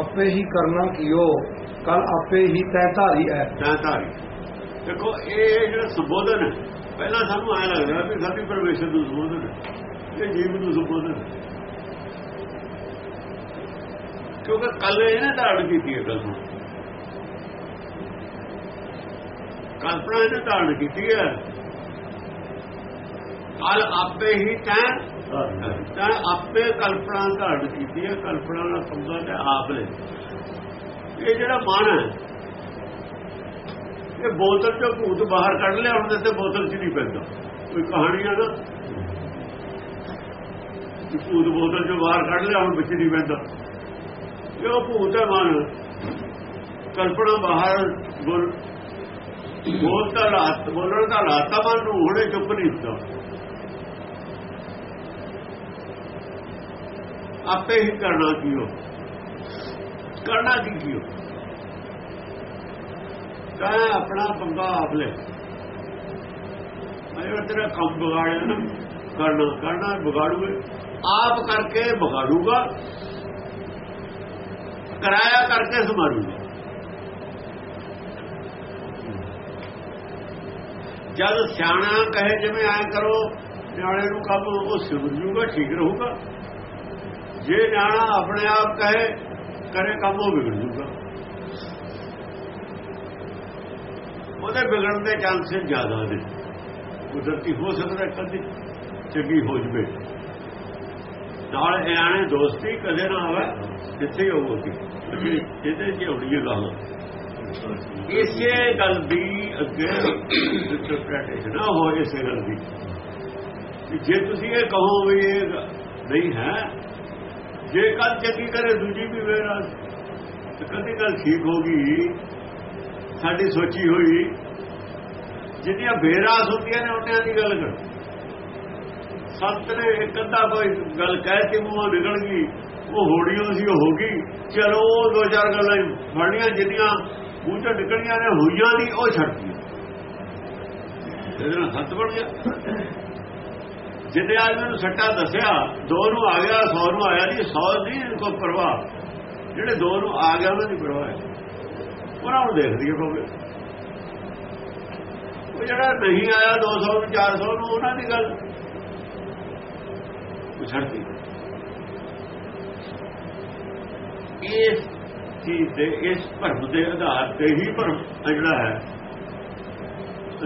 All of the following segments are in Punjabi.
ਆਪੇ ਹੀ ਕਰਨਾ ਕੀਓ ਕੱਲ ਆਪੇ ਹੀ ਤੈ ਧਾਰੀ ਹੈ ਤਾਂ ਧਾਰੀ। ਦੇਖੋ, ਇਹ ਜਿਹੜਾ ਸੰਬੋਧਨ ਹੈ, ਪਹਿਲਾਂ ਸਾਨੂੰ ਐ ਲੱਗਦਾ ਵੀ ਸਾਡੀ ਪਰਮੇਸ਼ਰ ਨੂੰ ਸੰਬੋਧਨ ਹੈ, ਇਹ ਜੀਵ ਨੂੰ ਸੰਬੋਧਨ ਕਿਉਂਕਿ ਕੱਲ ਇਹਨੇ ਧਾਰਨ ਕੀਤੀ ਹੈ ਗੱਲ ਕਲਪਨਾ ਕਲਪਨਾ ਇਹਨੇ ਧਾਰਨ ਕੀਤੀ ਹੈ। ਕੱਲ ਆਪੇ ਹੀ ਤੈਂ ਤਾਂ ਆਪੇ ਕਲਪਨਾ ਧਾਰਨ ਕੀਤੀ ਹੈ, ਕਲਪਨਾ ਦਾ ਪੰਗਾ ਤੇ ਆਪ ਲੈ ਇਹ ਜਿਹੜਾ ਮਨ ਹੈ, ਇਹ ਬੋਤਲ ਚੋਂ ਭੂਤ ਬਾਹਰ ਕੱਢ ਲਿਆ, ਹੁਣ ਤੇ ਬੋਤਲ 'ਚ ਨਹੀਂ ਪੈਂਦਾ। ਕੋਈ ਕਹਾਣੀ ਆ ਨਾ? ਭੂਤ ਬੋਤਲ ਚੋਂ ਬਾਹਰ ਕੱਢ ਲਿਆ, ਹੁਣ ਵਿੱਚ ਨਹੀਂ ਪੈਂਦਾ। ਇਹ ਉਹ ਭੂਤ ਹੈ ਮਨ ਕਲਪਨਾ ਬਾਹਰ ਬੋਲ ਬੋਲਦਾ ਰਾਤ ਬੋਲਣ ਦਾ ਰਾਤਾ ਮਨ ਨੂੰ ਹੁਣੇ ਚੁੱਪ ਨਹੀਂ ਹੁੰਦਾ। ਆਪੇ ਹੀ ਕਰਨਾ ਕੀਓ ਕਰਨਾ ਕੀ ਕੀਓ ਤਾਂ ਆਪਣਾ ਪੰਗਾ ਆਪ ਲੈ। ਮੈਂ ਤੇਰਾ ਕੰਮ ਵਿਗਾੜਿਆ ਨਾ। ਕਰਨਾ ਕਰਨਾ, ਵਿਗਾੜੂਗੇ। ਆਪ ਕਰਕੇ ਵਿਗਾੜੂਗਾ। ਕਰਾਇਆ ਕਰਕੇ ਸਮਾਰੂਗਾ ਜਦ ਸਿਆਣਾ ਕਹੇ ਜਿਵੇਂ ਐ ਕਰੋ, ਨਿਆਣੇ ਨੂੰ ਕੰਮ ਉਹ ਸਿਮਰ ਜੂਗਾ, ਠੀਕ ਰਹੂਗਾ। ਜੇ ਜਾਣਾ ਆਪਣੇ ਆਪ ਕਹੇ, ਕਰੇ ਕੰਮ ਉਹ ਵਿਗੜ ਜੂਗਾ ਉਹਦੇ ਵਿਗੜਨ ਦੇ ਚਾਂਸਸ ਜ਼ਿਆਦਾ ਨੇ। ਕੁਦਰਤੀ ਹੋ ਸਕਦਾ ਕਦੇ, ਚੰਗੀ ਹੋ ਜਵੇ। ਨਾਲ ਨਿਆਣੇ ਦੋਸਤੀ ਕਦੇ ਨਾ ਆਵੇ ਜਿੱਥੇ ਹੋਊਗੀ ਜਿਹਦੇ ਚ ਹੋਣੀ ਹੈ ਗੱਲ। ਇਸੇ ਗੱਲ ਦੀ ਅੱਗੇ ਇੰਟਰਪ੍ਰੀਟੇਸ਼ਨ ਨਾ ਹੋ, ਇਸੇ ਗੱਲ ਦੀ। ਜੇ ਤੁਸੀਂ ਇਹ ਕਹੋ ਵੀ ਇਹ ਨਹੀਂ ਹੈ ਜੇ ਕੱਲ ਚੰਗੀ ਕਰੇ, ਦੂਜੀ ਵੀ ਵੇਰਾ ਕਦੀ ਗੱਲ ਠੀਕ ਹੋ ਗਈ, ਸਾਡੀ ਸੋਚੀ ਹੋਈ, ਜਿੰਨੀਆਂ ਬੇਰਾਸ ਹੁੰਦੀਆਂ ਨੇ ਉਹਨਾਂ ਦੀ ਗੱਲ ਕਰ। ਸੰਤ ਨੇ ਇੱਕ ਅੱਧਾ ਕੋਈ ਗੱਲ ਕਹਿ ਕੇ ਮੂੰਹੋਂ ਨਿਕਲ ਗਈ, ਉਹ ਹੋੜੀਆਂ ਸੀ, ਉਹ ਹੋ ਗਈ। ਚਲੋ, ਉਹ ਦੋ ਚਾਰ ਗੱਲਾਂ ਫੜੀਆਂ ਜਿੰਨੀਆਂ ਮੂੰਹ ਚੋਂ ਨਿਕਲੀਆਂ ਨੇ, ਹੋਈਆਂ ਦੀ ਉਹ ਛੱਡ ਛੱਡਤੀ ਇਹਦੇ ਨਾਲ ਹੱਥ ਬਣ ਗਿਆ। ਜਿੱਦੇ ਆਜ ਮੈਨੂੰ ਸੱਟਾ ਦੱਸਿਆ, ਦੋ ਨੂੰ ਆ ਗਿਆ 100 ਨੂੰ ਆਇਆ ਨਹੀਂ 100 ਨਹੀਂ ਕੋਈ ਪਰਵਾਹ। ਜਿਹੜੇ ਦੋ ਨੂੰ ਆ ਗਿਆ, ਉਹਨਾਂ ਦੀ ਪਰਵਾਹ ਹੈ। ਉਹਨਾਂ ਨੂੰ ਦੇਖਦੀ ਹੈ ਕੋਈ। ਉਹ ਜਿਹੜਾ ਨਹੀਂ ਆਇਆ 200 ਨੂੰ 400 ਨੂੰ, ਉਹਨਾਂ ਦੀ ਗੱਲ। ਛੱਡਦੀ ਇਸ ਚੀਜ਼ ਦੇ ਇਸ ਭਰਮ ਦੇ ਆਧਾਰ ਤੇ ਹੀ ਭਰਮ ਜਿਹੜਾ ਹੈ।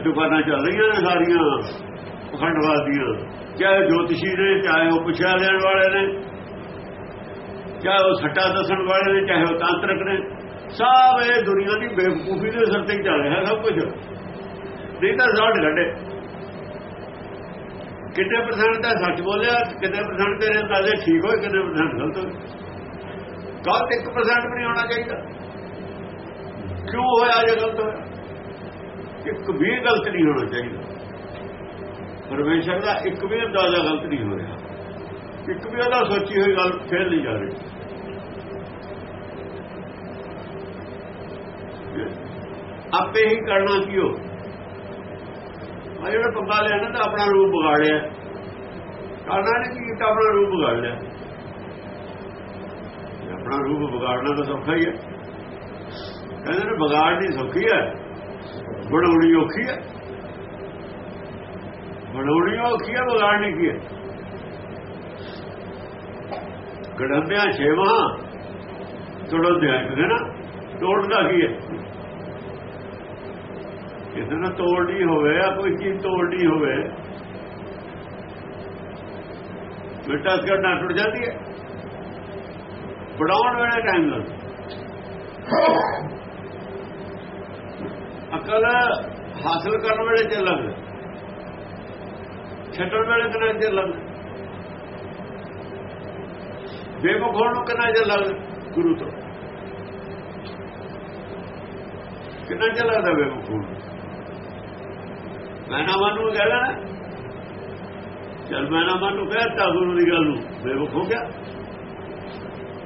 ਦੁਕਾਨਾਂ ਚੱਲ ਰਹੀਆਂ ਨੇ ਸਾਰੀਆਂ ਪਖੰਡਵਾਦੀਆਂ ਚਾਹੇ ਜੋਤਿਸ਼ੀ ਨੇ, ਚਾਹੇ ਉਹ ਪੁੱਛਿਆ ਲੈਣ ਵਾਲੇ ਨੇ, ਚਾਹੇ ਉਹ ਸੱਟਾ ਦੱਸਣ ਵਾਲੇ ਨੇ, ਚਾਹੇ ਉਹ ਤਾਂਤਰਿਕ ਨੇ, ਸਭ ਇਹ ਦੁਨੀਆ ਦੀ ਬੇਵਕੂਫੀ ਦੇ ਸਿਰ ਤੇ ਚੱਲ ਰਿਹਾ ਸਭ ਕੁਝ ਨਹੀਂ ਤਾਂ ਰਿਜ਼ਲਟ ਘਟੇ ਕਿੰਨੇ ਪਰਸੈਂਟ ਤਾਂ ਸੱਚ ਬੋਲਿਆ, ਕਿੰਨੇ ਪਰਸੈਂਟ ਤੇਰੇ ਅੰਦਾਜ਼ੇ ਠੀਕ ਹੋਏ, ਕਿੰਨੇ ਪਰਸੈਂਟ ਗਲਤ ਹੋਏ? ਗਲਤ 1% ਵੀ ਨਹੀਂ ਹੋਣਾ ਚਾਹੀਦਾ। ਕਿਉਂ ਹੋਇਆ ਜੇ ਗਲਤ ਹੋਇਆ? ਇੱਕ ਵੀ ਗਲਤ ਨਹੀਂ ਹੋਣਾ ਚਾਹੀਦਾ। ਪਰਮੇਸ਼ਰ ਦਾ ਇੱਕ ਵੀ ਅੰਦਾਜ਼ਾ ਗਲਤ ਨਹੀਂ ਹੋ ਰਿਹਾ ਇੱਕ ਵੀ ਉਹਦਾ ਸੋਚੀ ਹੋਈ ਗੱਲ ਫੇਲ ਨਹੀਂ ਜਾ ਰਹੀ। ਆਪੇ ਹੀ ਕਰਨਾ ਕਿਉ ਆ ਜਿਹੜਾ ਪੰਗਾ ਲਿਆ ਨਾ ਤਾਂ ਆਪਣਾ ਰੂਪ ਵਿਗਾੜਿਆ ਕਰਨਾ ਨਹੀਂ ਕੀ ਕੀਤਾ, ਆਪਣਾ ਰੂਪ ਵਿਗਾੜ ਲਿਆ। ਆਪਣਾ ਰੂਪ ਵਿਗਾੜਨਾ ਤਾਂ ਸੌਖਾ ਹੀ ਹੈ। ਕਹਿੰਦੇ ਨੇ ਵਿਗਾੜਨੀ ਸੌਖੀ ਹੈ, ਬਣਾਉਣੀ ਔਖੀ ਹੈ। ਬਣਾਉਣੀ ਔਖੀ ਹੈ ਵਿਗਾੜਨੀ ਕੀ ਹੈ ਗੜੰਦਿਆਂ ਛੇਵਾਂ ਤੋੜਦਿਆਂ ਕਹਿੰਦੇ ਨਾ, ਤੋੜਦਾ ਕੀ ਹੈ ਕਿਸੇ ਨਾਲ ਤੋੜਨੀ ਹੋਵੇ ਜਾਂ ਕੋਈ ਚੀਜ਼ ਤੋੜਨੀ ਹੋਵੇ, ਮਿੱਟਾ ਸਕੜਨਾ ਟੁੱਟ ਜਾਂਦੀ ਹੈ ਬਣਾਉਣ ਵੇਲੇ ਟਾਈਮ ਲੱਗਦਾ ਅਕਲ ਹਾਸਲ ਕਰਨ ਵੇਲੇ ਚ ਲੱਗਦਾ ਛੱਡਣ ਵੇਲੇ ਕਿੰਨਾ ਚਿਰ ਲੱਗਦਾ। ਬੇਵਕੂਫ ਨੂੰ ਕਿੰਨਾ ਚਿਰ ਲੱਗਦਾ ਗੁਰੂ ਤੋਂ? ਕਿੰਨਾ ਚਿਰ ਲੱਗਦਾ ਬੇਵਕੂਫ ਨੂੰ? ਮੈਂ ਨਾ ਮੰਨੂ ਗੱਲ ਨਾ। ਚਲ ਮੈਂ ਨਾ ਮੰਨੂ ਕਹਿਤਾ ਗੁਰੂ ਦੀ ਗੱਲ ਨੂੰ, ਬੇਵਕੂਫ ਹੋ ਗਿਆ।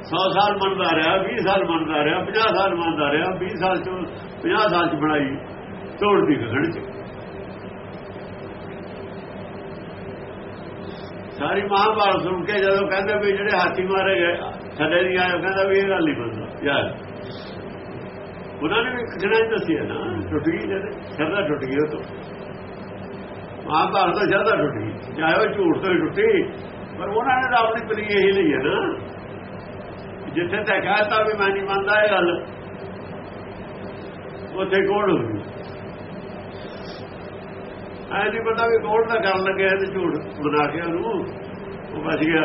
100 ਸਾਲ ਮੰਨਦਾ ਰਿਹਾ 20 ਸਾਲ ਮੰਨਦਾ ਰਿਹਾ 50 ਸਾਲ ਮੰਨਦਾ ਰਿਹਾ 20 ਸਾਲ ਚ 50 ਸਾਲ ਚ ਬਣਾਈ ਤੋੜਦੀ ਗਗਣ ਚ। ਸਾਰੀ ਮਹਾਭਾਰਤ ਸੁਣ ਕੇ ਜਦੋਂ ਕਹਿੰਦੇ ਵੀ ਜਿਹੜੇ ਹਾਥੀ ਮਾਰੇ ਗਏ ਸਾਡੇ ਨਹੀਂ ਆਇਆ, ਕਹਿੰਦਾ ਵੀ ਇਹ ਗੱਲ ਨਹੀਂ ਬੰਦਾ ਯਾਰ, ਉਹਨਾਂ ਨੇ ਵੀ ਖਣਾ ਦੱਸਿਆ ਨਾ, ਟੁੱਟ ਗਈ ਜਦ ਸ਼ਰਧਾ ਟੁੱਟ ਗਈ ਉਹ ਤੋਂ। ਮਾਂ ਭਾਰਤ ਦਾ ਟੁੱਟ ਗਈ, ਚਾਹੇ ਉਹ ਝੂਠ ਤੋਂ ਹੀ ਟੁੱਟੀ, ਪਰ ਉਹਨਾਂ ਨੇ ਤਾਂ ਆਪਣੀ ਪਰੀ ਇਹੀ ਲਈ ਹੈ ਨਾ। ਜਿੱਥੇ ਤੱਕ ਤਾਂ ਵੀ ਮੈਂ ਨਹੀਂ ਮੰਨਦਾ ਇਹ ਗੱਲ। ਉੱਥੇ ਕੋੜ ਹੋ ਗਈ। ਐ ਨਹੀਂ ਪਤਾ ਵੀ ਕੋੜ ਦਾ ਕਰਨ ਲੱਗਿਆ ਤੇ ਝੂਠ ਬਣਾ ਕੇ ਉਹਨੂੰ। ਉਹ ਬਚ ਗਿਆ।